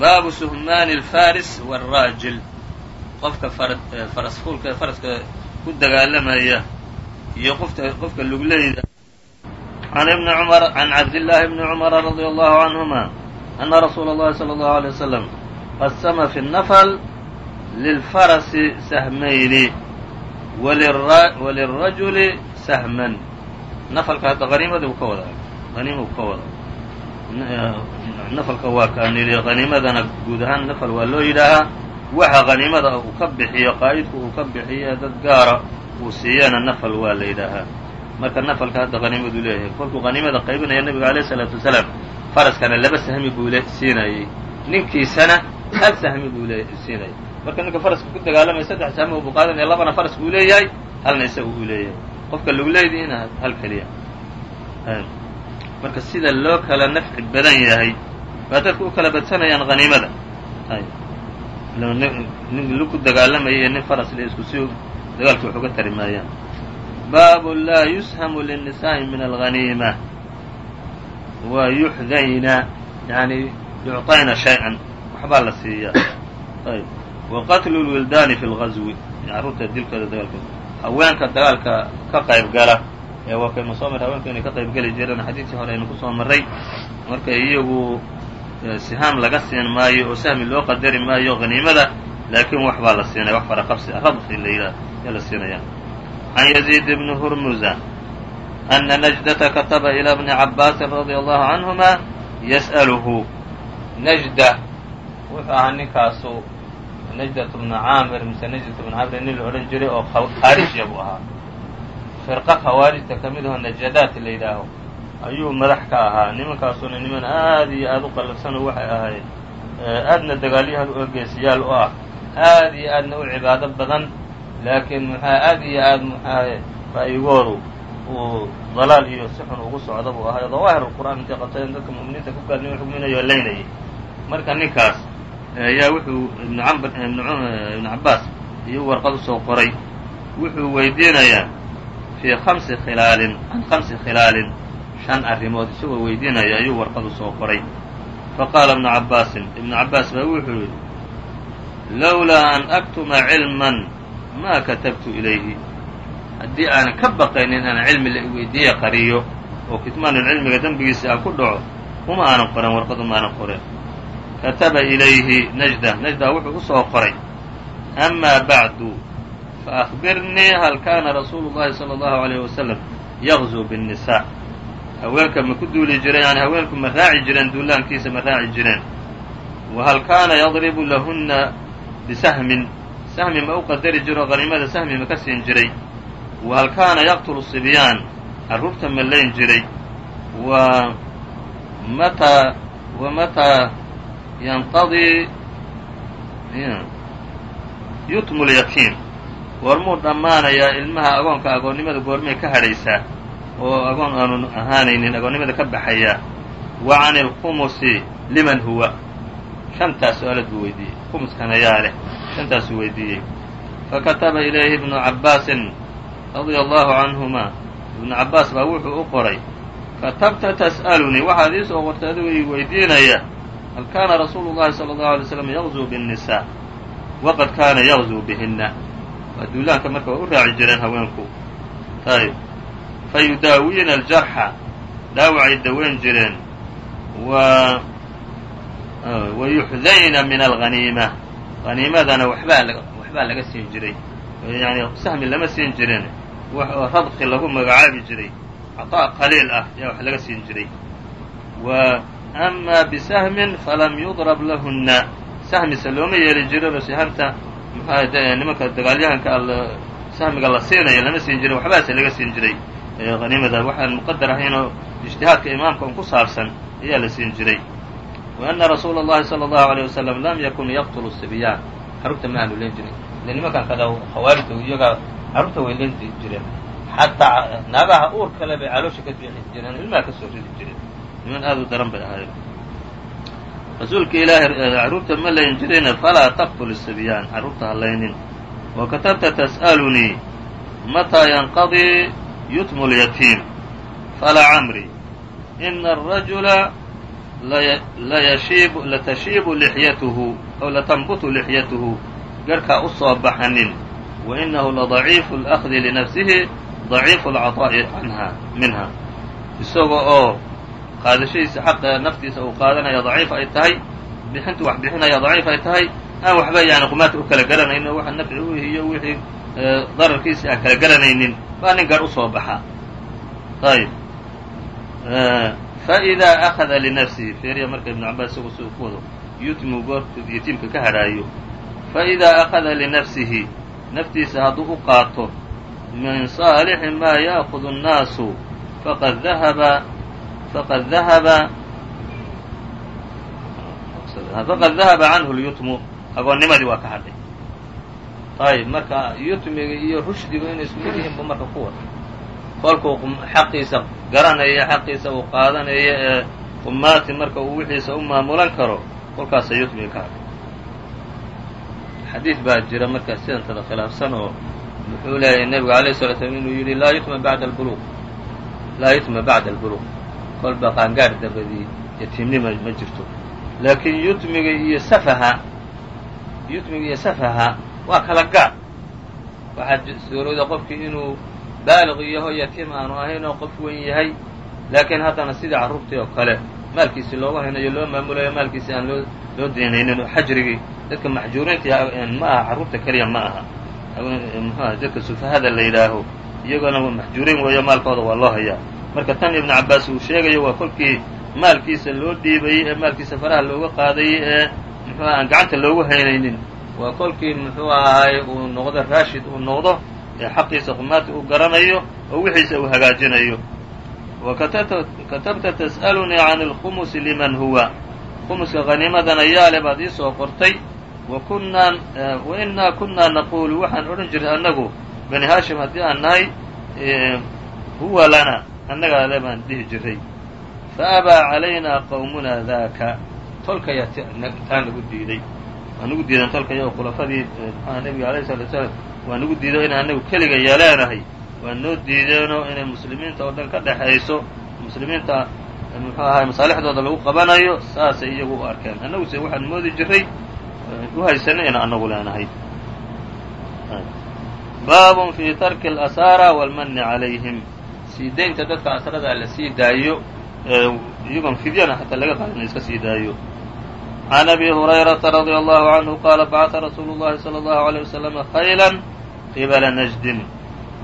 baabu suhmaani alfaris wاlraajil qofka faras fuulka faraska ku dagaalamaya iyo qofka lugleyda an ibni cumar can cabd llaahi bni cumara radi allahu canhuma أن رsuuل الlahi صلى الله عليه وسلم qسم في النفل للفرس سهمyن وللرجل سهما نفلka hadda haniimadi u ka wada haniima ka wada naflka waa kaan yidhi haniimadana guud ahaan nafl waa loo yidhaahaa waxa haniimada uu ka bixiyo qaa'idku uu ka bixiyo dad gaara uu siiyana nafl waa la yidhaahaa marka naflka hadda haniimadu leeyahay kolkuu haniimada qaybinaya nebiga alayh الsalaatu wasalaam faraskana laba sahmi buu siinayey ninkiisana hal sahmi buu siinayay marka ninka faraska ku dagaalamaya saddex sahmi buu qaadanaya labana faraska uu leeyahay halna isaga uu leeyahay. Qofka luguleydiina hal keliya marka sida loo kala nafci badan yahay baa dadka u kala badsanayaan haniimada nin lug ku dagaalamaya nin faras le isku si dagaalka wax uga tari maayaan. Baabu laa yushamu liلnisaa'i min alghaniima wa yuxdayna yani yucطayna shay-an waxbaa la siiyaa ayb wa qatlu lwildaani fi lgazwi carruurta dilkooda dagaalka haweenka dagaalka ka qayb gala ee waa kaynu soo marray haweenka inay ka qayb geli jireen xadiidkii hore aynu ku soo marray marka iyagu sihaam laga siin maayo oo sahmi loo qadari maayo haniimada laakiin wax baa la siinaya wax fara qabsi rabsi la yidhaah yaa la siinaya can yaziid bni hurmuza ana najdata kataba ilى bni cabaasin radia allahu canhuma yas'aluhu najda wuxuu ahaa ninkaasu najdat bnu caamir mise najdat bnu camr nin la odhan jiray oo khaarija buu ahaa firqa khawaarijta ka mid aho najadaat la yidhaaho ayuu madax ka ahaa nimankaasuna niman aad iyo aad u qallafsano waxay ahayd aadna dagaalyahan u geesiyaal u ah aad iyo aadna u cibaado badan laakiin aad iyo aad muxaaye ra'yigoodu uu dalaal iyo si xun ugu socda buu ahay dawaahir qur'aan intay qabsadeen dadka mu'miniinta ku gaalnimo xugminayo o laynayay. Marka ninkaas ayaa wuxuu ibnu ibnu cabbaas iyo warqad u soo qoray wuxuu weydiinayaa fii khamsi khilaalin can khamsi khilaalin shan arrimood isagoo weydiinaya ayuu warqad u soo qoray. Faqaala ibnu cabbaasin ibnu cabbaas baa wuxuu yidhi lowlaa an aktuma cilman ma katabtu ilayhi haddii aanan ka baqayn in inaan cilmi la iweydiiye qariyo oo kitmaanulcilmiga cilmiga aan ku dhaco uma aanan qoran warqad uma aanan kataba ilayhi najda. Najda wuxuu u soo qoray. Amaa bacdu faakbirnii hal kaana rasuulu llahi sala allahu alayh wasalam yaqzuu biاnnisaa haweenka ma ku duuli jireen yani haweenku ma raaci jireen duulaankiisa ma raaci jireen. Wa hal kaana yadribu lahunna bisahmin. Sahmi ma u qadari jiro qaniimada sahmi ma ka siin jiray wa hal kaana yaqtulu sibyaan carruurta ma layn jiray wa mataa wa mataa yanqadii yutmu lyatiim goormuu dhammaanayaa ilmaha agoonka agoonnimada goormay ka hadhaysaa oo agoon aanu ahaanaynin agoonnimada ka baxayaa wa can ilkhumusi liman huwa shantaas su'aalood buu weydiiyey khumuskana yaa leh shantaasuu weydiiyey fakataba ilayhi ibnu cabbaasin radia allahu canhuma ibnu cabbaas baa wuxuu u qoray katabta tas'alunii waxaad ii soo qortay adigoo ii weydiinaya hal kaana rasuulu llahi sala allahu alay slam yagzuu biاnnisaa waqad kaana yagzuu bihinna. Waa duulaanka marka waa u raaci jireen haweenku. Ayb fa yudaawiina aljarxa dhaawacay daweyn jireen. Wa wa yuxdayna min alghaniima. Haniimadana waxbaa waxbaa laga siin jiray. Yani sahmi lama siin jirin wax oo radqi lagu magacaabi jiray caطaa qaliil ah yaa wax laga siin jiray wa ama bisahmin falam yudrab lahuna sahmise looma yeeli jirinoo sihamta mxua nimanka dagaalyahanka sahmiga la siinayo lama siin jirin waxbaase laga siin jiray haniimada waxaan muqadar ahaynoo ijtihaadka imaamka un ku saabsan ayaa la siin jiray وأna rasuula الlahi slى الlahu عalيه waslم lam yakun yaqtl الصibyaan carruurta ma aanu leen jirin ile nimankan kada khawaarijta iyagaa carruurta way la dii jireen. Xataa naagaha uur kale bay caloosha ka fiixi jireen ilmaha ka soo ridi jireen. Niman aad u daran bay ahaayeen rasuulka ilaahay eh, carruurta ma layn jirayna falaa taqtul sibyaan carruurta ha laynin. Wa katabta tas'alunii mataa yanqadii yutmu lyatiim falaa camri ina arajula latashiibu lixyatuhu aw latanbutu lixyatuhu garhkaa u soo baxanin wainahu ladaciifu اlأkhdi linafsihi daciifu اlcaطaa'i canha minha isaga oo qaadashadiisa xaqa naftiisa uu qaadanaya daciif ay tahay bixintu wax bixinaya daciif ay tahay aan waxba yani qumaata u kala garanaynin oo waxa nafci u iyo wixii dararkiisi aan kala garanaynin baa nin garh usoo baxa ayb faidaa akada linafsihi feeriya marka ibnu cabaas isagu si ku wado yutmu goortu yatiimka ka hadhaayo faidaa akada linafsihi naftiisa hadduu u qaato min saalixi maa ya'kudu الnaasu faqad dahaba faqad dahaba faqad dahaba canhu lyutmu agoonnimadii waa ka hadhay. Ayb marka yutmiga iyo rushdigu inay isku mid yihiin bu marka ku wada xaqiisa garanaya xaqiisa uu qaadanaya ee qumaati marka uu wixiisa u maamulan karo kolkaasa yutmiga ka hadhay xadiid baa jira marka sidantada khilaafsan oo muxuu leeyahay nebigu alayh sala slam inuu yidhi laa yutma bacda albuluq laa yutma bacda albuluq kolba qaangaar dabadii yatiimnima ma jirto. Laakiin yutmiga iyo safaha yutmiga iyo safaha waa kala gaar. Waxaa suurooda qofkii inuu baaliq yaho yatiim aanu ahayn oo qof weyn yahay laakiin haddana sidii carruurtii oo kale maalkiisii loogu haynayo loo maamulayo maalkiisi aan loo loo deenaynin oo xajrigii dadka maxjuuriinta ma aha carruurta keliya ma aha mxuah dadka sufahada la yidhaaho. Iyagona maxjuuriin weeyo maalkooda waa loo hayaa. Marka tan ibnu cabbaas uu sheegayo waa kolkii maalkiisa loo dhiibayey ee maalkiisa faraha looga qaadayey ee muxuuha aan gacanta loogu haynaynin. Waa kolkii muxuu ahaay uu noqdo raashid uu noqdo ee xaqiisa qumaati uu garanayo oo wixiisa uu hagaajinayo. Wa katabta tas'alunii can اlkhumusi liman huwa. Khumuska haniimadana yaale baad iisoo qortay wa kunnaa wa innaa kunnaa naquulu waxaan odhan jirnay annagu bani haashim haddii aan nahay huwa lana annagaa le baan dhihi jiray faabaa calaynaa qawmunaa daaka tolkaya taa nagu diiday waa nagu diideen tolkaya oo khulafadii mxuha nebiga alayh salatu salaam waa nagu diido in anagu keliga yeeleenahay waa noo diideenoo inay muslimiinta oo dhan ka dhexayso muslimiinta muxuu ahay masaalixdooda lagu qabanayo saasay iyagu u arkeen annaguse waxaan moodi jiray u haysanay in anagu leenahay baabun fi tarki اlasaara wاlmani calayhim sii daynta dadka asradaa la sii daayo iyagoon fidyana xataa laga qaadin iska sii daayo عن أbي هريرة رضي الله عنه qال bعث رsuuل الlahi صلى الله عليه وسلم خayلا qبلa نجد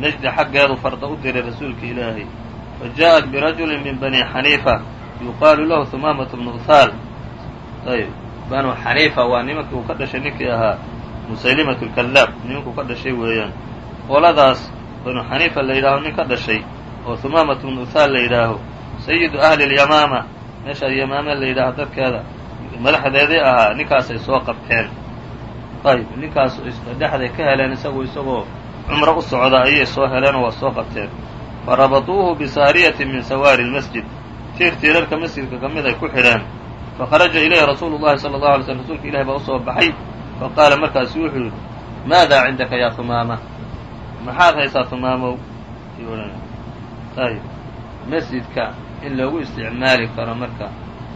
نجد xaggeedu farda u diray rasuulka ilaahay faجاءت برaجuل min بني xنيiفة يuqaalu lahu ثumaamaة بن uhaal ayb banu xaniifa waa nimankii uu ka dhashay ninkii ahaa musaylimaة الكذاab nimankuu ka dhashay weeyaan qoladaas banu xaniifa la yidhaaho nin ka dhashay oo ثumaamaة بن uhaal la yidhaaho sayidu أhli اليamaama meeshaa yamaama la yidhaaho dadkeeda madaxdeedii ahaa ninkaasay soo qabteen ayb ninkaas dhexday ka heleen isagu isagoo cumro u socda ayay soo heleenoo waa soo qabteen farabatuuhu bisaariyatin min sawaari lmasjid tiir tiirarka masjidka ka mid ay ku xidheen fakharaja ilayhi rasuulu llahi sala allahu alay slm rasuulka ilahi baa u soo baxay faqaala markaasu wuxuu yidhi maadaa cindaka yaa humaama maxaad haysaa humaamow ayb masjidka in loogu isticmaali karo marka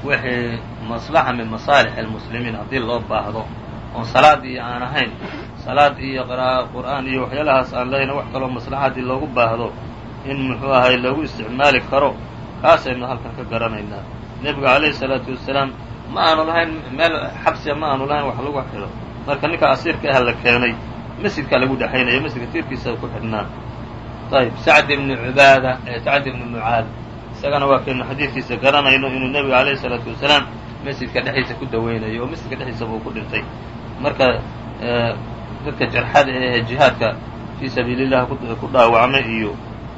wixii maslaxa min masaalix almuslimiin haddii loo baahdo oon salaad iyo aan ahayn salaad iyo qur'aan iyo waxyaalahaas aan lehayna wax kaloo maslaxa haddii loogu baahdo in muxuu ahay loogu isticmaali karo kaasaynu halkan ka garanaynaa nebigu calayhi salaatu wasalaam ma aanu lahayn meel xabsiya ma aanu lahayn wax lagu xidho. Marka ninka asiirka ah la keenay masjidkaa lagu dhexaynaya masjidka tiirkiisa ku xidhnaa ayb sacd ibni cubaada sacd ibni mucaad. Isagana waa kaynu xadiidkiisa garanayno inuu nebigu alayhi salaatu wasalaam masjidka dhexdiisa ku daweynayo oo masjidka dhexdiisaba uu ku dhintay. Marka dadka jarxada ee jihaadka fii sabiili llah ku dhaawacmay iyo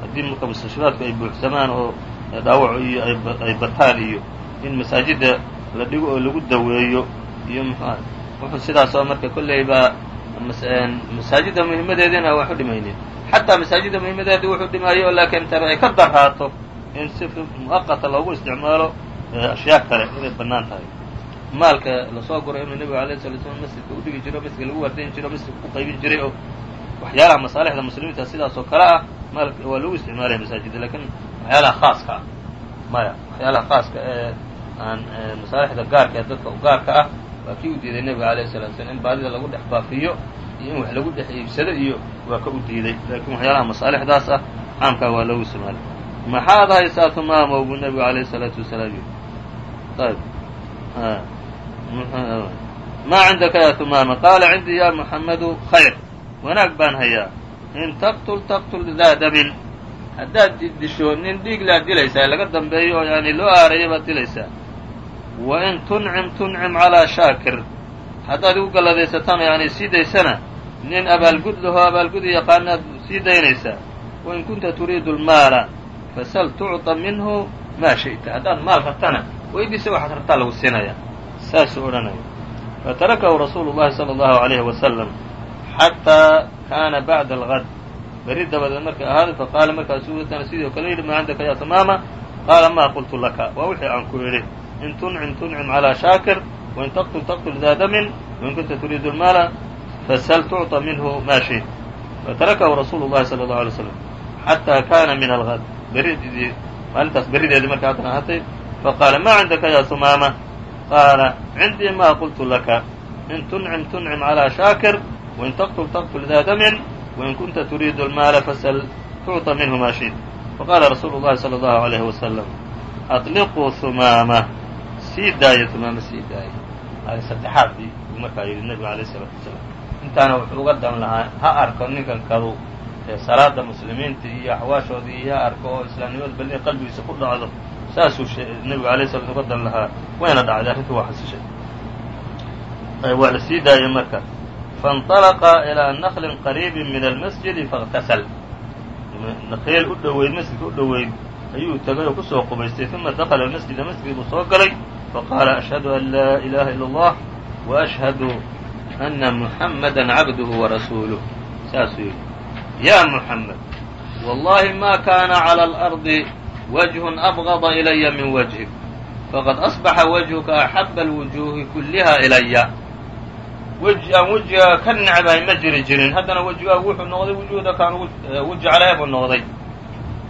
haddii marka mustashfaadku ay buuxsamaan oo dhaawacu iyo ay bataan iyo in masaajidda la dhigo oo lagu daweeyo iyo mxuah wuxuu sidaasoo marka kolley baa masaajidda muhimadeediina wax u dhimaynin xataa masaajidda muhimadeedii wuxuu dhimaayo laakiin tare ay ka daraato in si mu'aqata loogu isticmaalo ashyaa kale inay bannaan tahay. Maalka la soo guray inuu nebigu alayh sala slam masjidka u dhigi jiro masjidka lagu wardayn jiro masjidka ku qaybin jiray oo waxyaalaha masaalixda muslimiinta sidaas oo kale ah waa lagu isticmaalaya masaajidda lakiin waxyaalaha khaaska ah maya waxyaalaha khaaska ee aan masaalixda gaarka ee dadka gaarka ah waa kii u diiday nebiga alayh salatu slam in baadida lagu dhex baafiyo iyo in wax lagu dhex iibsado iyo waa ka u diiday. Waxyaalaha masaalixdaas ah caamkaa waa loogu isticmaalay. Maxaad haysaa tumaamo buu nebigu alayh salaatu wasalaam ayb maa cindaka ya tumaama? Qaala cindii ya muxammadu khayr wanaag baan hayaa. In taqtul taqtul daa damin haddaad disho nin dhiig laad dilaysaa laga dambeeyo oo yani loo aaraya baad dilaysaa. Wa in tuncim tuncim calaa shaakir. Haddaad igu galladaysataan yani sii daysana nin abaalgud lahoo abaalgudi yaqaanaad sii daynaysaa wain kunta turiidu lmaala fasal tucطa minhu maa shi'ta. Haddaad maal rabtana weydiisa waxaad rabtaa lagu siinaya saasuu odhanaya. Fatarakahu rasuulu llahi sala allahu alayhi wasalam xataa kaana bacda algad beri dabadeed markay ahaaday faqaala markaasuu watana sidii kale yidhi maa cindaka ya tumaama qaala maa qultu laka waa wixii aan ku idhi in tuncim tuncim calaa shaakir wain taqtul taqtul daa damin wain kunta turiidu lmaala fasal tucطa minhu maa shit fatarakahu rasuulu llahi sala allahu alay slam xataa kaana min algad beridii maalintaas berideedii marka haddana ahaatay faqaala maa cindaka ya tumaama qaala cindii maa qultu laka in tuncim tuncim calaa shaakir wain taqtul taqtul daa damin wain kunta turiidu almaala fasal tucطa minhu maa shit faqaala rasuulu llahi sala allahu alayhi wasalam aطliquu humaama sii daaya humaama sii daaya ay saddexaadii buu markaa yidhi nebigu alayh isalaatu wasalaam intaana wuxuu uga dan lahaa ha arko ninkan kadu salaada muslimiinta iyo axwaashoodii iyo ha arko oo islaamnimada bal in qalbigiisa ku dhacdo saasuu nebigu alay slam uga dan lahaa wayna dhacday arrintii waa xasishay waa la sii daayay marka faاnطalaqa ilىa nklin qariibin min almasjidi faاktasal nakiil u dhoweyd masjidka u dhoweyd ayuu tegay oo kusoo qubaystay uma dakla masjida masjid buu soo galay faqaala ashhadu an laa ilaha ilا اllah وashhadu ana muxamada cabduhu warasuuluh saasuu yidhi ya muxamed wallahi ma kana calى اlarضi wجه أbغض إlaya min wجهik faqad أصbaxa wجهka أxaba الوujuhi kuliha إlaya weji aan wejiga ka necbahay ma jiri jirin. Haddana wejigaagu wuxuu noqday wujuudaka wujaclee buu noqday.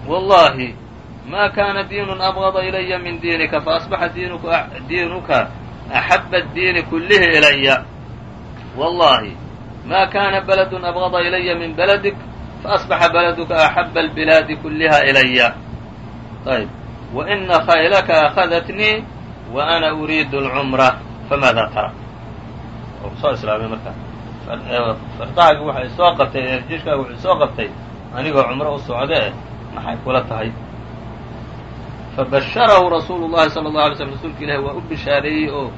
Wallahi ma kana diinun abqada ilaya min diinika faasbaxa diinuka axaba diini kullihi ilaya wallahi ma kana baladun abqada ilaya min baladik faasbaxa baladuka axaba albilaadi kulliha ilaya ayb wa ina khaylaka ahadatnii wa ana uriidu alcumra famaada tara soo islaamay marka. Fardahaagi waxay soo qabtay erjishkaaga wuxuu soo qabtay anigoo cumro u socde maxay kula tahay? Fabasharahu rasuulu llahi sala allahu alay slm rasuulka ilahi waa u bishaareeyey oo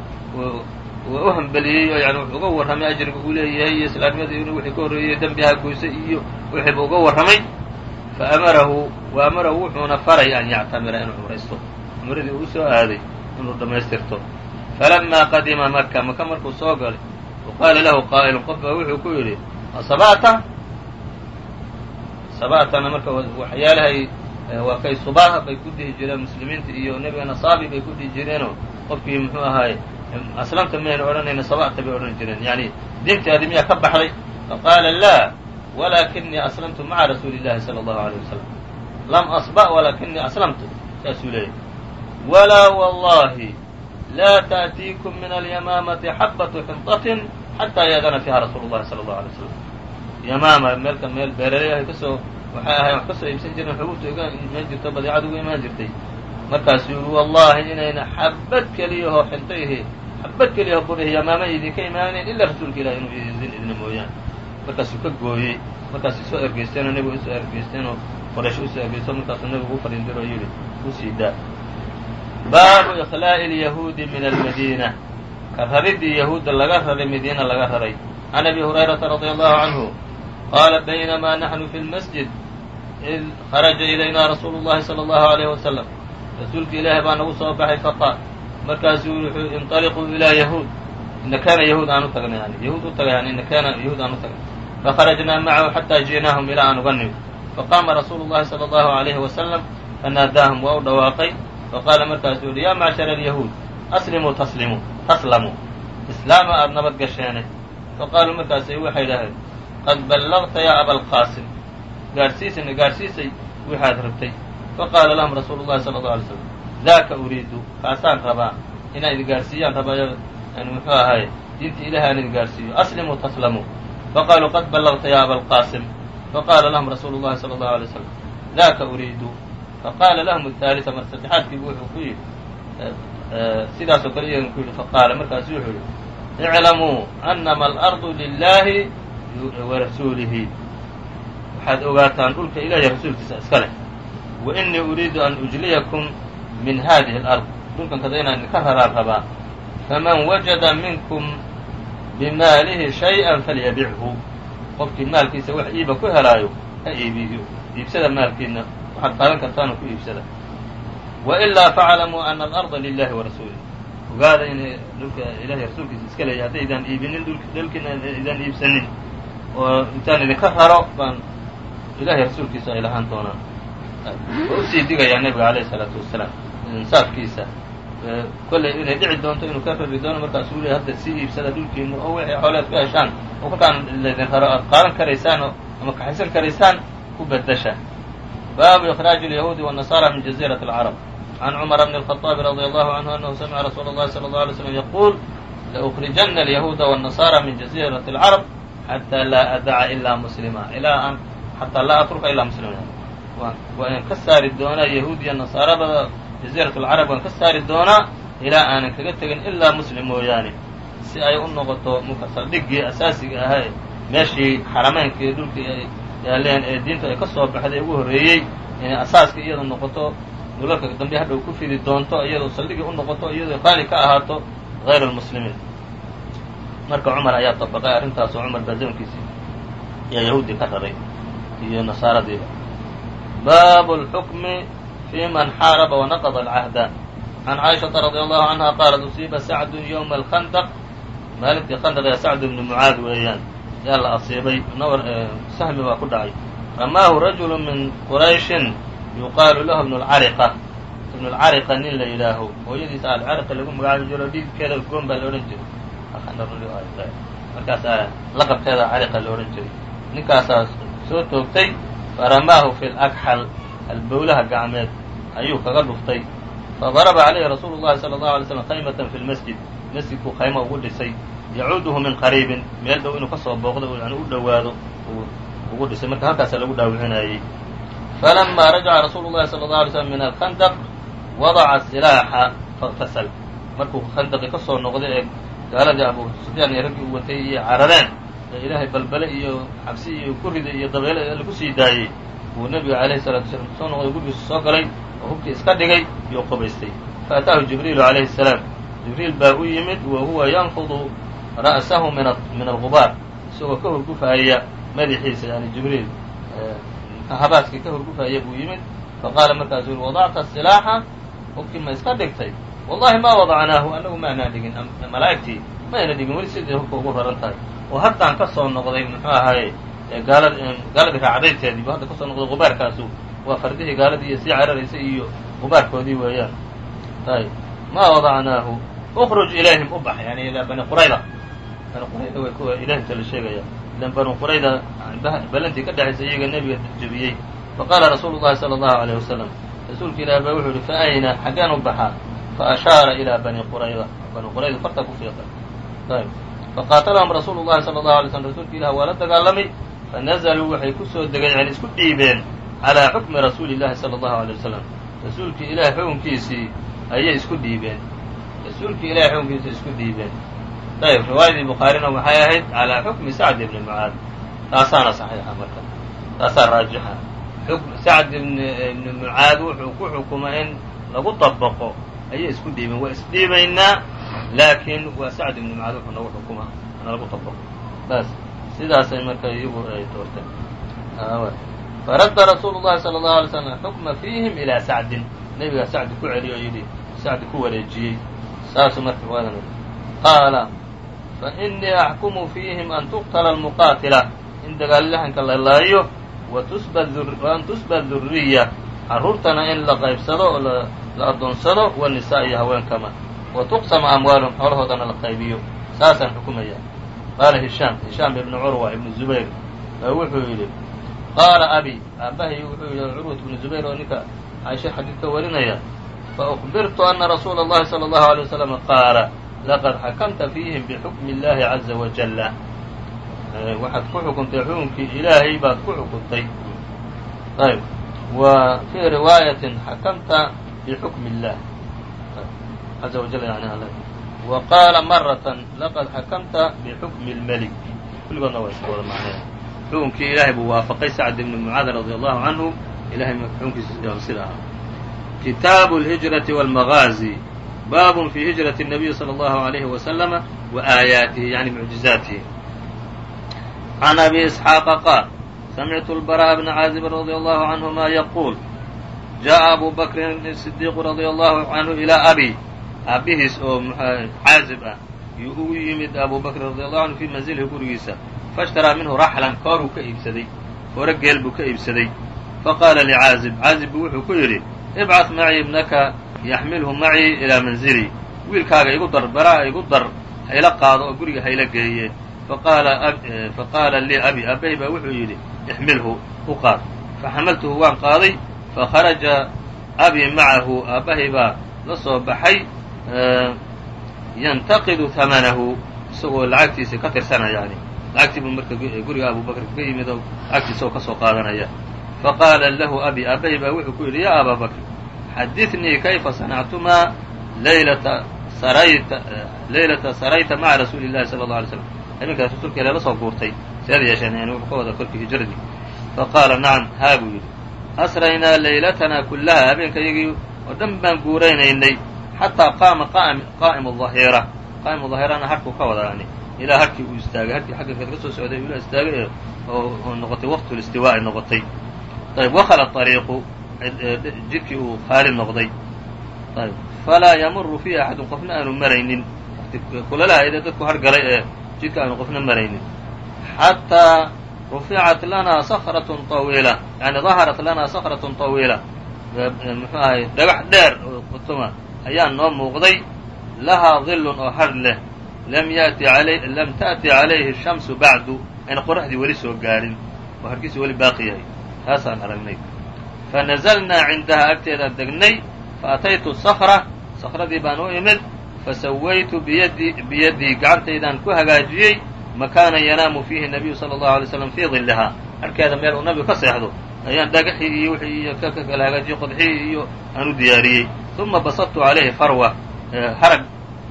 waa u hambeliyey oo yani wuxuu uga warramay ajriga uu leeyahay iyo islaamnimadii inuu wixii ka horreeyey dembiha goysay iyo wixiiba uga warramay. Faamarahu wa amarahu wuxuuna faray an yactamira inuu cumraysto. Cumradii uu u soo aaday inuu dhammaystirto. Falamaa qadima maka maka markuu soo galay waqaala lahu qaa'ilun qof baa wuxuu ku yidhi asaba'ta sabatana marka waxyaalahay waa kay subaha bay ku dhihi jireen muslimiinta iyo nebigana saabi bay ku dhihi jireenoo qofkii muxuu ahaay aslamta mayna odhanayna saba'ta bay odhan jireen yani diintaadi miyaa ka baxday faqaala laa walakinii aslamtu maca rasuuli llahi sala allahu aleyh wasalam lam asba' walakinii aslamtu saasuu leeyahy walaa wallahi laa ta'tiikum min alyamaamati xabatu xinطatin xataa yaadana fiiha rasuulu llahi sala allahu alay waslam yamaama meelka meel beeraley ka soo waxay ahay wax ka soo iibsan jireen xubuubta uga imaan jirto badeecad uga imaan jirtay markaasuu yihi wallahi inayna xabad keliyahoo xinto ihi xabad keliyaho burihi yamaama idinka imaanayn ilaa rasuulka ilahi inuu idin idna mooyaan markaasuu ka gooyey markaasay soo ergeysteenoo nebigu u soo ergeysteenoo qoraysh u soo ergeysto markaasuu nebigu u fariindiro oo yidhi u sii baabu ikhlaa'i alyahuudi min almadiina ka raridii yahuudda laga raray madiina laga raray can abi hurayrata radia allahu canhu qaala baynamaa naxnu fi lmasjid id kharaja ilaynaa rasuulu llahi sala allahu alayh wasalam rasuulka ilaahi baa nagu soo baxay faqaal markaasuu wuxuu inطaliquu ilaa yahuud ina kaana yahuud aan u tagnay yahuud u tagay yani ina kaana yahuud aan u tagnay fakharajnaa macahu xataa ji'naahum ilaa aan uga nimid faqaama rasuulu llahi salى allahu alayhi wasalam fanaadaahum waa u dhawaaqay faqaala markaasuu yihi ya macshara alyahuud aslimuu taslimuu taslamuu islaama aada nabad gasheene faqaaluu markaasay waxay idhaaheen qad ballagta yaa abalqaasim gaadhsiisana gaadhsiisay waxaad rabtay. Faqaala lahum rasuulu llahi sala allau alay slam daaka uriidu kaasaan rabaa inaan idin gaadhsiiyaan rabaayo yani muxuu ahaye diinta ilahi aan idin gaadhsiiyo. Aslimuu taslamuu faqaaluu qad ballagta yaa abalqaasim faqaala lahum rasuulu llahi sala allahu alay slam daaka uriidu. Faqaala lahum athaalita mar saddexaadkiibu wuxuu ku yidhi sidaasoo kale iyagan ku yidhi faqaala markaasu wuxuu yidhi iclamuu anama alardu lilahi warasuulihi waxaad ogaataan dhulka ilahiy rasuulkiisa iska leh. Wa inii uriidu an ujliyakum min hadihi alard dhulkan kada inaan idinka raraan rabaa faman wajada minkum bimaalihi shay-an falyabichu. Qofkii maalkiisa wax iiba ku helaayo ha iibiyo. Iibsada maalkiina waxaad qaadan kartaana ku iibsada wailaa faclamuu ana alarda lilahi warasuulih ogaada inay dhulka ilahay rasuulkiisa iska leeyahy haddaydaan iibinin dhulkiina idaan iibsanin oo intaan idinka raro baan ilahay rasuulkiisa ay lahaan doonaan waa usii digayaa nebiga alayh isalaatu wasalaam insaafkiisa kolley inay dhici doonto inuu ka rari doono markaasuu leey hadda sii iibsada dhulkiina oo wixii xooleed ku heshaan oo kolkaan laydin raro aad qaadan karaysaan ama kaxaysan karaysaan ku bedasha baabu ikraaji alyahuudi wالnasaara min jaziiraة اlcarab can cumara bni الخaطaabi radي allahu canhu anahu samica rasuula اllahi salى اlه alay slm yaquul laukrijana alyahuuda wالnasaara min jaziiraةi اlcarab xatى laa adaca ilaa muslima ilaa aan xataa laa atruka ilaa muslima waa in ka saari doonaa yahuud iyo nasaarada jaziiraة اlcarab waan ka saari doonaa ilaa aanan kaga tegin ilaa muslim mooyaane si ay u noqoto muka saldhiggii asaasiga ahaa meeshii xarameynkai dhulkii ay yaaleen ee diintu ay ka soo baxday ugu horreeyey inay asaaska iyadu noqoto dulalka dambe hadhow ku fidi doonto iyadoo saldhigii u noqoto iyadoo qaali ka ahaato hayr almuslimiin marka cumar ayaa dabaqay arrintaasoo cumar baa zamankiisii yaa yahuuddii ka raray iyo nasaaradiiba baabu اlxukmi fi man xaaraba wanaqada alcahda can caaishaةa radi allahu canha qaalat usiiba sacdu ywma alkhandaq. Maalintii khandaq ee sacd ibni mucaad weeyaan yaa la asiibay nawr sahmi baa ku dhacay ramaahu rajulu min qurayshin yuqaalu lahu ibnu lcariqa ibnu lcariqa nin la yidhaaho. Hooyadiisa alcariqa lagu magacaabi jiro dhiidkeeda goon baa la odhan jiray. Markaasaa laqabkeeda cariqa la odhan jiray. Ninkaasaa soo toogtay faramaahu fi lakxal halbowlaha gacmeed ayuu kaga dhuftay. Fadaraba calayhi rasuulu llahi sala allahu alay slam khaymatan fi lmasjid masjidkuu khaymo ugu dhisay. Yacuuduhu min qariibin meel dhow inuu ka soo booqdo yani u dhowaado ugu dhisay. Marka halkaasaa lagu dhaawicinayey falamaa rajaca rasuulu llahi sala allahu alay slam min alkhandaq wadaca silaaxa faاktasal markuu khandaqi ka soo noqday ee gaaladii abu sufyaan iyo raggii u watay iyo carareen ee ilaahay balbale iyo xabsi iyo ku riday iyo dabeele lagu sii daayey uu nebiga alayhi salatu wasalaam soo noqday gurigiisa soo galay oo hubkii iska dhigay iyo qubaystay faataahu jibriilu calayhi salaam jibriil baa u yimid wa huwa yanfudu ra'sahu min algubaar isagoo ka hurgufaaya madaxiisa yani jibriil habaaskii ka hurgufaaya buu yimid faqaala markaasu yuri wadacta silaaxa? Hubkii ma iska dhigtay. Wallahi ma wadacnaahu anagu maanaan dhigin malaa'igtii mayna dhigin weli sidii hubka ugu raran tahay. Oo haddaan ka noqday muxuu ahaaye gaala gaaladii raacdaynteedii bu hadda ka soo noqday gubaarkaasu waa fardihii gaaladii iyo sii cararaysay iyo gubaarkoodii weeyaan. Ayb ma wadacnaahu ukruj ilayhim u yani ilaa bani qurayda. Bani qurayda way kuwa ilaahimta la sheegaya bani qurayda ballantii ka dhexaysa iyaga nebiga jebiyey faqaala rasuulu llahi sala allahu alayh wasalam rasuulka ilaah baa wuxuu yihi fa ayna xaggeen u baxaa faashaara ilaa bani qurayda bani qurayda farta ku fiiqay. Ayb faqaatalahum rasuulu llahi sala allahu alay slm rasuulka ilah waa la dagaalamay. Fanazaluu waxay ku soo degeen yani isku dhiibeen calaa xukmi rasuuli llahi sala allahu alay wasalam rasuulkii ilaah xukunkiisii ayay isku dhiibeen. Rasuulkii ilahay xukunkiisa isku dhiibeen ayb riwaayadii bukhaarina waxay ahayd calaa xukmi sacd ibni mucaad taasaana saxiixa marka taasaa raajixa sacd ibni mucaad wuxuu ku xukuma in lagu dabaqo ayay isku dhiibeen waa isdhiibaynaa laakiin waa sacd ibni mucaad wuxuu nagu xukuma ana lagu dabaqo bas sidaasay marka iyagu ay doorteen faradda rasuulu llahi sala allahu alay slam xukma fiihim ilaa sacdin nebigaa sacdi ku celiyo oo yidhi sacdi ku wareejiyey saasuu marka riwaayadan qaala faإnii axkumu fiihim an tuqtla almuqaatila in dagaalyahanka la laayo waan tusba duriya carruurtana in la qaybsado oo la addoonsado wanisaa iyo haweenkama wa tuqsama amwaalum xoolahoodana la qaybiyo saasaan xukumaya qaala hishaam hishaam ibnu curwa ibnu zubayr baa wuxuu yidhi qaala abi aabbahay wuxuu yidhi curwat ibnu zubayr oo ninka caaisha xadiid ka warinaya faأkbirtu ana rasuula اllahi salى اllahu alيه waslm qaala laqad xakamta fiihim bixukmi اllahi caza wajala waxaad ku xukuntay xukunkii ilaahay baad ku xukuntay ayb wa fii riwaayatin xakamta bixukmi اllah caza wajal yani wa qaala maratan laqad xakamta bixukmi اlmelik kulligoodna waa iska wada macnaya xukunkii ilaahay buu waafaqay sacd ibni mucaad radi allahu canhu ilahay xukunkiisa sida ahaa kitaabu اlhijraةi wاlmagaazi baabun fi hijraةi الnabiyi salى اllahu عalayhi waslama wa aayaatihi yani mucjizaatihi can abi isxaaqa qaal samictu lbaraءa bna caazib radi allahu canhuma yaquul jaءa abu bakrin الصidiiqu radi allahu canhu ilaa abi aabihiis oo caazib ah yuu ugu yimid abu bakrin radi allahu canhu fii manzilihi gurigiisa faاshtaraa minhu raxlan kooruu ka iibsaday koore geel buu ka iibsaday faqaala licaazib caazib buu wuxuu ku yidhi ibcad macii ibnaka yaxmilhu macii ilaa manzilii wiilkaaga igu dar baraa igu dar hayla qaado oo guriga hayla geeye. Faqaala lii abi aabbahay baa wuxuu yidhi ixmilhu u qaad. Faxamaltuhu waan qaaday fakharaja abii macahu aabbahay baa la soo baxay yantaqidu hamanahu isagoo lacagtiisa ka tirsanaya yani. Lacagtii buu marka guriga abubakr kaga yimid oo lacagtiisa oo ka soo qaadanaya. Faqaala lahu abi aabbahay baa wuxuu ku yidhi ya abaa xadinii kayfa sanactumaa laylata sarayta laylata sarayta maca rasuuli llahi sala alla alay slam habeenkaas rasuulka ilahi la soo guurtay seed yeesheen yani kooda korkii hijradii faqaala nacam haa buu yidhi asraynaa laylatanaa kullaha habeenkayagii oo dhan baan guuraynaynay xataa qaama qaa'imu dahiira qaa'imu dahirana harkuu ka wadaa yani ilaa harkii uu istaagay harkii xaggankaad ka soo socday ilaa istaagay oo noqotay waqtulistiwaa'i noqotay ayb wakhala ariiqu jidkii uu khaali noqday ayb falaa yamuru fiihi axadun qofna aanu maraynin kulalaha ide dadku hargalay ee jidka aanu qofna maraynin xataa ruficat lanaa sakratun طawiila yani daharat lanaa sakratun طawiila muxuu ahay dhagax dheer oo qutuma ayaa noo muuqday lahaa dilun oo har leh lam yati lam ta'ti calayhi الshamsu bacdu ayna qoraxdii weli soo gaarin oo harkiisi weli baaqi yahay taasaan aragnay fanazalnaa cindaha agteedaan degnay faataytu sakra sakradii baan u imid fasawaytu biyadii gacantaydaan ku hagaajiyey makaanan yanaamu fiihi nabiyu sala allahu alay slam fii dillihaa harkeeda meel uu nabigu ka seexdo ayaan dhagaxii iyo wixii iyo ka hagaajiyey qodxii iyo aan u diyaariyey uma basadtu calayhi farwa harag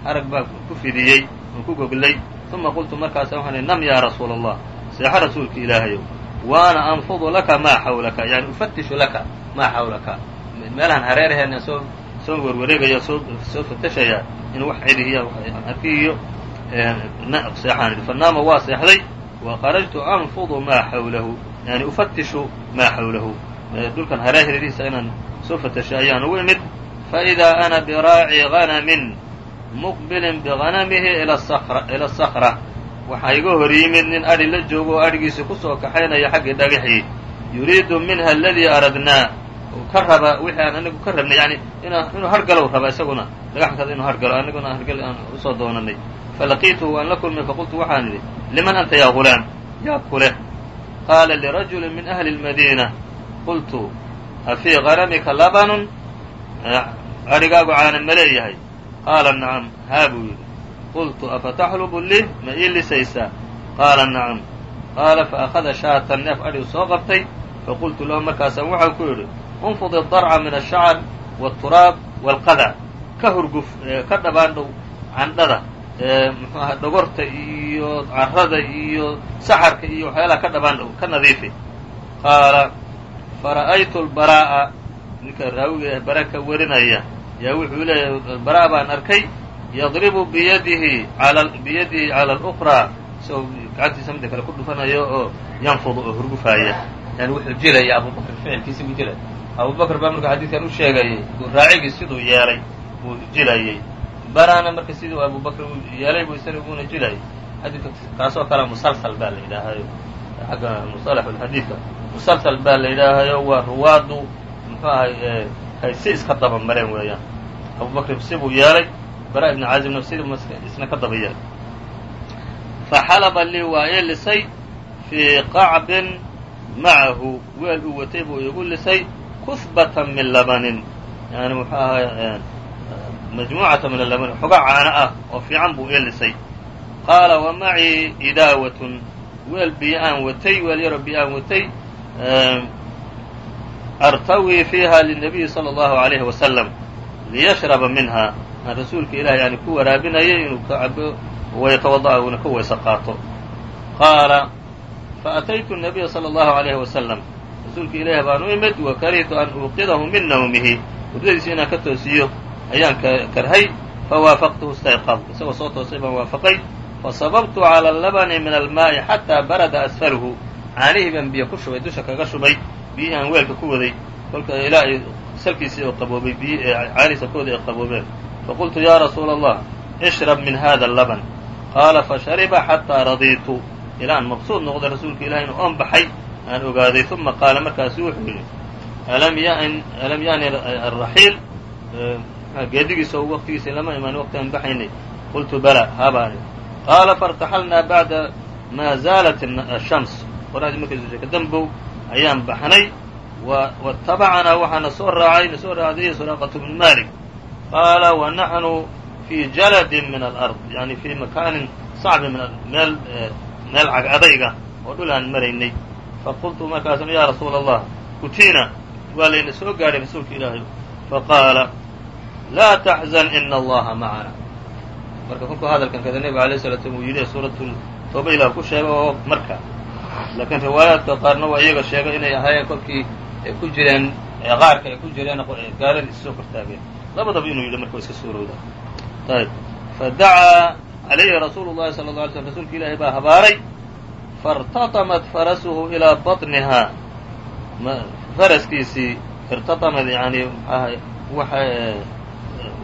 harag baa ku fidiyey oon ku goglay uma qultu markaasa waxaan nam yaa rasuula allah seexo rasuulka ilaahayow waana anfudu laka maa xawlaka yani ufatishu laka maa xawlaka meelahan hareeraheena soo soo warwareegaya soo soo fatashaya in wax cidihiya arkiiyo seexaan fanaama waa seexday wa kharajtu anfudu maa xawlahu yani ufatishu maa xawlahu dhulkan hareeradiisa inaan soo fatashay ayaan ugu imid faidaa ana biraaci ganamin muqbilin biganamihi ila sakra waxaa iga hor yimid nin adhi la joogo oo adhigiisa ku soo kaxaynaya xaggii dhagaxii. Yuriidu minha aladii aradnaa. Ka raba wixii aan anigu ka rabnay yani inuu hargalow raba isaguna. Dhagaxkaas inuu hargalo aniguna hargal aan u soo doonanay. Falaqiituhu waan la kulmay faqultu waxaan idhi liman anta yaa gulaam yaa kuleh qaala lirajuli min ahli اlmadiina qultu afii qaramika labanun? Adhigaagu caana ma leeyahay. Qaala nacam haa buu yidhi qultu afataxlubu lii ma ii lisaysaa qaala nacam qaala faأkhada shaatan neef adhigu soo qabtay faqultu lahu markaasaan waxaan ku yidhi unfud idarca min ashacr wاturaab wاlqada ka hurguf ka dhabaandhow candhada muxuu aha dhogorta iyo carrada iyo saxarka iyo waxyaalaha ka dhabaandhow ka nadiifi qaala fara'aytu lbaraa'a ninka raawiga eh bara ka warinaya yaa wuxuu leeyahay bara' baan arkay yadribu biyadihi biyadihi cala اlأkraa isagoo gacantiisa midda kale ku dhufanayo oo yanfudu oo hurgufaaya yani wuxuu jilaya abubakr ficilkiisi buu jilaya abubakr baa marka xadiidkan u sheegayay raacigii siduu yeelay buu jilayay. Baraana marka siduu abubakr yeelay buu isana uguna jiray xadiidka kaasoo kale musalsal baa la yidhaahayo. Xagga musalax xadiidka musalsal baa la yidhaahayo waa ruwaadu muxuu ahay hay si iska daba mareen weeyaan. Abubakr sibuu yeelay bara ibn caazimna siduu isna ka daba yeelay faxalaba lii waa ii lisay fii qacbin macahu weel uu watay buu iigu lisay kuhbatan min labanin. Yani muxuu ahay majmuucata min alaban xoga caano ah oo fiican buu ii lisay. Qaala wa macii idaawatun. Weel biyo aan watay weel yaroo biyo aan watay artawii fiiha linabiyi sala allahu alayhi wasalam liyashraba minha rasuulka ilaahay yani ku waraabinayay inuu ka cabo wayatawada'a uuna ka weyse qaato. Qaala faataytu nabiya sala allahu alayhi wasalam rasuulka ilaahi baan u imid wa karihtu an uuqidahu min nawmihi. Hurdadiisa inaan ka toosiyo ayaan karhay fawaafaqtuhu istayqad isagoo soo toosay baan waafaqay fasababtu cala alabani min almaa'i xataa barada asfaluhu. Caanihii baan biyo ku shubay dusha kaga shubay biyihii aan weelka ku waday. Kolka ilaa salkiisii oo qaboobay biyi caanihi salkooda ay qaboobeen faqultu ya rasuula allah ishrab min hada alaban qaala fashariba xataa radiitu ilaa aan maqsuud noqday rasuulka inuu oon baxay aan ogaaday uma qaala markaasu wuxuu yidhi alam yani araxiil geedigiisa waqtigiisa lama imaan waqti aan baxaynay qultu bala habaani qaala faاrtaxalnaa bacda maa zaalat ashams qoraxdii markay soo sheeka dambow ayaan baxnay waatabacanaa waxaana soo raacay na soo raacday suraaqatu bnu malik qaala naxnu fii jaladin min alard yani fii makaanin sacbi min meel meel cag adayga oo dhul aan maraynay faqultu markaasna ya rasuula allah kutiina waa layna soo gaadhay rasuulka ilaahay faqaala laa taxzan ina allaha macana marka kolkuu hadalkan kada nebigu alayh sala slam uu yidhi suuratu tooba ilah ku sheegay oo marka laakiin riwaayaadka qaarna waa iyaga sheegay inay ahaayeen kolkii ay ku jireen qaarka ay ku jireen gaalada is soo kortaageen labadaba inuu yidhi marka waa iska suurowda ayb fadacaa calayhi rasuulu llahi sala la alay slm rasuulka ilaahi baa habaaray faاrtatamat farasuhu ilaa baطnihaa faraskiisii irtatamad yani waxay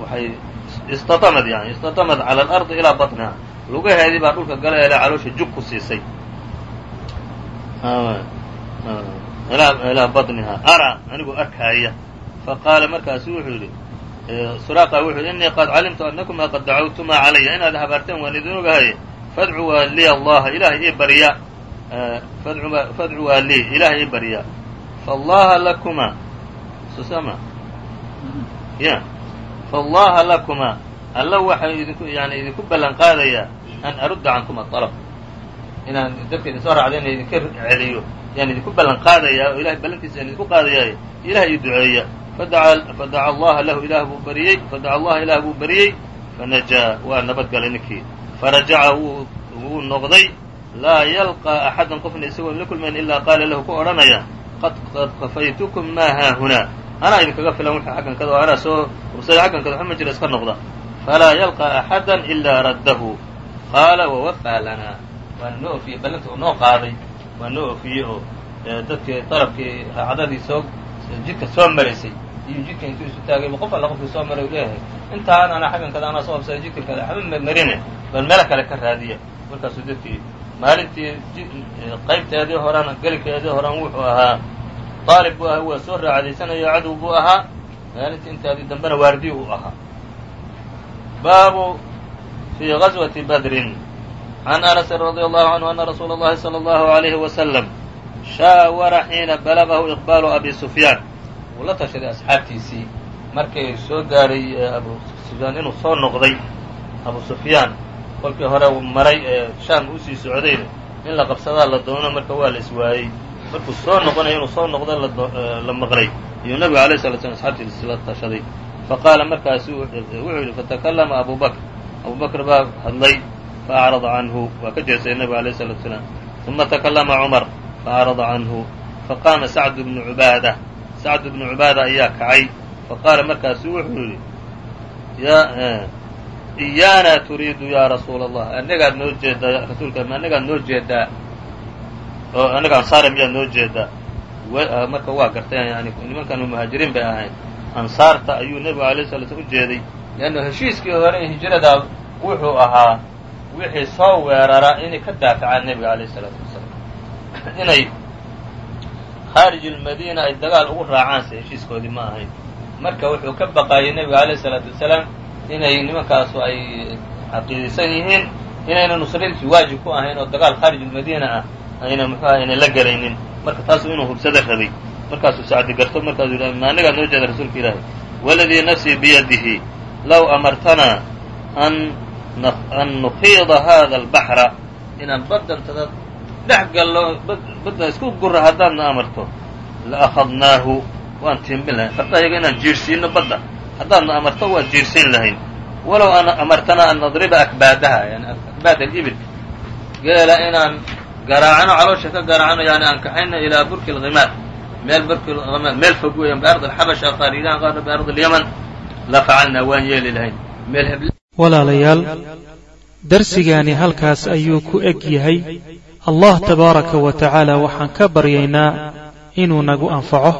waxay istatamad yani istatamad cala alardi ilaa baطnihaa lugaheedii baa dhulka gala ele caloosha jug ku siisay ilaa baطnihaa ara anigoo arkaaya faqaala markaasu wuxuu yidhi suraaqa wuxuu yidhi qad calimtu anakuma qad dacawtumaa calaya inaad habaarteen waan idin ogahaye fadcuwaa lii allaha ilahay ii barya fadcuwaa lii ilahay ii barya faallaha lakuma susama ya faallaha lakuma alla waxay idinku yani idinku ballan qaadayaa an arudda cankuma alab inaan dadka idin soo raacda ina idinka celiyo yaan idinku ballan qaadayaa oo ilahay ballantiisa idinku qaadayaaye ilahay ii duceeya fadaca allaha lahu ilaah buu bariyey fadaca allaha ilaah buu bariyey fanajaa waa nabadgalay ninkii. Farajaca wuu noqday laa yalqى axadan qofna isagoon la kulmayn ilaa qaala lahu ku odhanaya qad kafaytukum ma haahunaa anaa idinkaga filan wixii xaggan kada anaa soo ursaday xaggan kada xuma jira iska noqda. Falaa yalqى axada ilaa raddahu. Qaala wawafaa lanaa waana noo ofiyey ballanta uu noo qaaday. Waa noo ofiyey oo dadkii dalabkii raacdadii soo jidka soo maraysay iyo jidka intuu isu taagayba qof alla qofkii soo maray u leeyahay intaan anaa xaggan kada anaa soo obsaday jidka kada xaba marine bal meelo kale ka raadiya markaasuu dadkii maalintii qaybteedii horena gelinkeedii horan wuxuu ahaa daalib buu ahaa waa soo raacdaysanayo cadow buu ahaa maalintii intaadii dambena waardiy uu ahaa baabu fii غaswati badrin can anasin radي allahu canhu ana rasuula اllahi salى اllahu عalayhi wasalam shaawara xiina balagahu iqbaalu abi sufyaan wuu la tashaday asxaabtiisii. Markay soo gaadhay abu sufyaan inuu soo noqday abu sufyaan kolkii hore maray ee shaam u sii socdayna in la qabsadaa la doono marka waa la iswaayey markuu soo noqonayo inuu soo noqdo la maqlay. Iyuu nabigu alay sala slam asxaabtiisa la tashaday. Faqaala markaasu wuxuu yidhi fatakallama abu bakr. Abu baa hadlay faacrada canhu waa ka jeestay nabigu alayh salatu salaam uma takallama cumar faacrada canhu. Faqaama sacd bnu cubaada sacd bnu cubaada ayaa kacay faqaala markaasu wuxuu yidhi iyaana turiidu ya rasuula allah annagaad noo jeedaa rasuulka ma annagaad noo jeedaa oo annaga ansaare miyaad noo jeedaa marka waa gartay yani nimankan muhaajiriin bay ahayd. Ansaarta ayuu nebigu alay sala slam u jeeday. Leannu heshiiskii hore hijrada wuxuu ahaa wixii soo weerara inay ka daafacaan nebiga alayh isalaatu wasalaam. Inay khaarij almadiina ay dagaal ugu raacaanse heshiiskoodii ma ahayn. Marka wuxuu ka baqaayay nebiga alayh isalaatu wasalaam inay nimankaasu ay caqiidaysan yihiin inayna nusradiisu waajib ku ahayn oo dagaal khaarij almadiina ah ayna muxuuha ayna la gelaynin marka taasu inuu hubsada rabay. Markaasuu sacdi garto markaasuu yidhi ma anigaa noo jeeda rasuulka ilaahi waladii nafsii biyadihi low amartanaa an nukiida hada albaxra inaan baddantada dhex gallo badda isku gura haddaadna amarto. La akhadnaahu waan tiimbin lahayn. Fardayaga inaan jiirhsiino badda. Haddaadna amarto waan jiirhsiin lahayn. Walow an amartanaa an nadriba akbaadaha yani akbaad alibil geela inaan garaacano caloosha ka garaacano yani aan kaxayno ilaa burki lhimaar meel burki himaar meel fog weeyaan biardi alxabasha qaar yidhahan qaarna biardi alyaman. La facalnaa waan yeeli lahayn. Meel walaalayaal darsigaani halkaas ayuu ku eg yahay allah tabaaraka wa tacaala waxaan ka baryaynaa inuu nagu anfaco.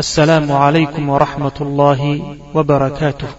Assalaamu calaykum waraxmat ullaahi wa barakaatuh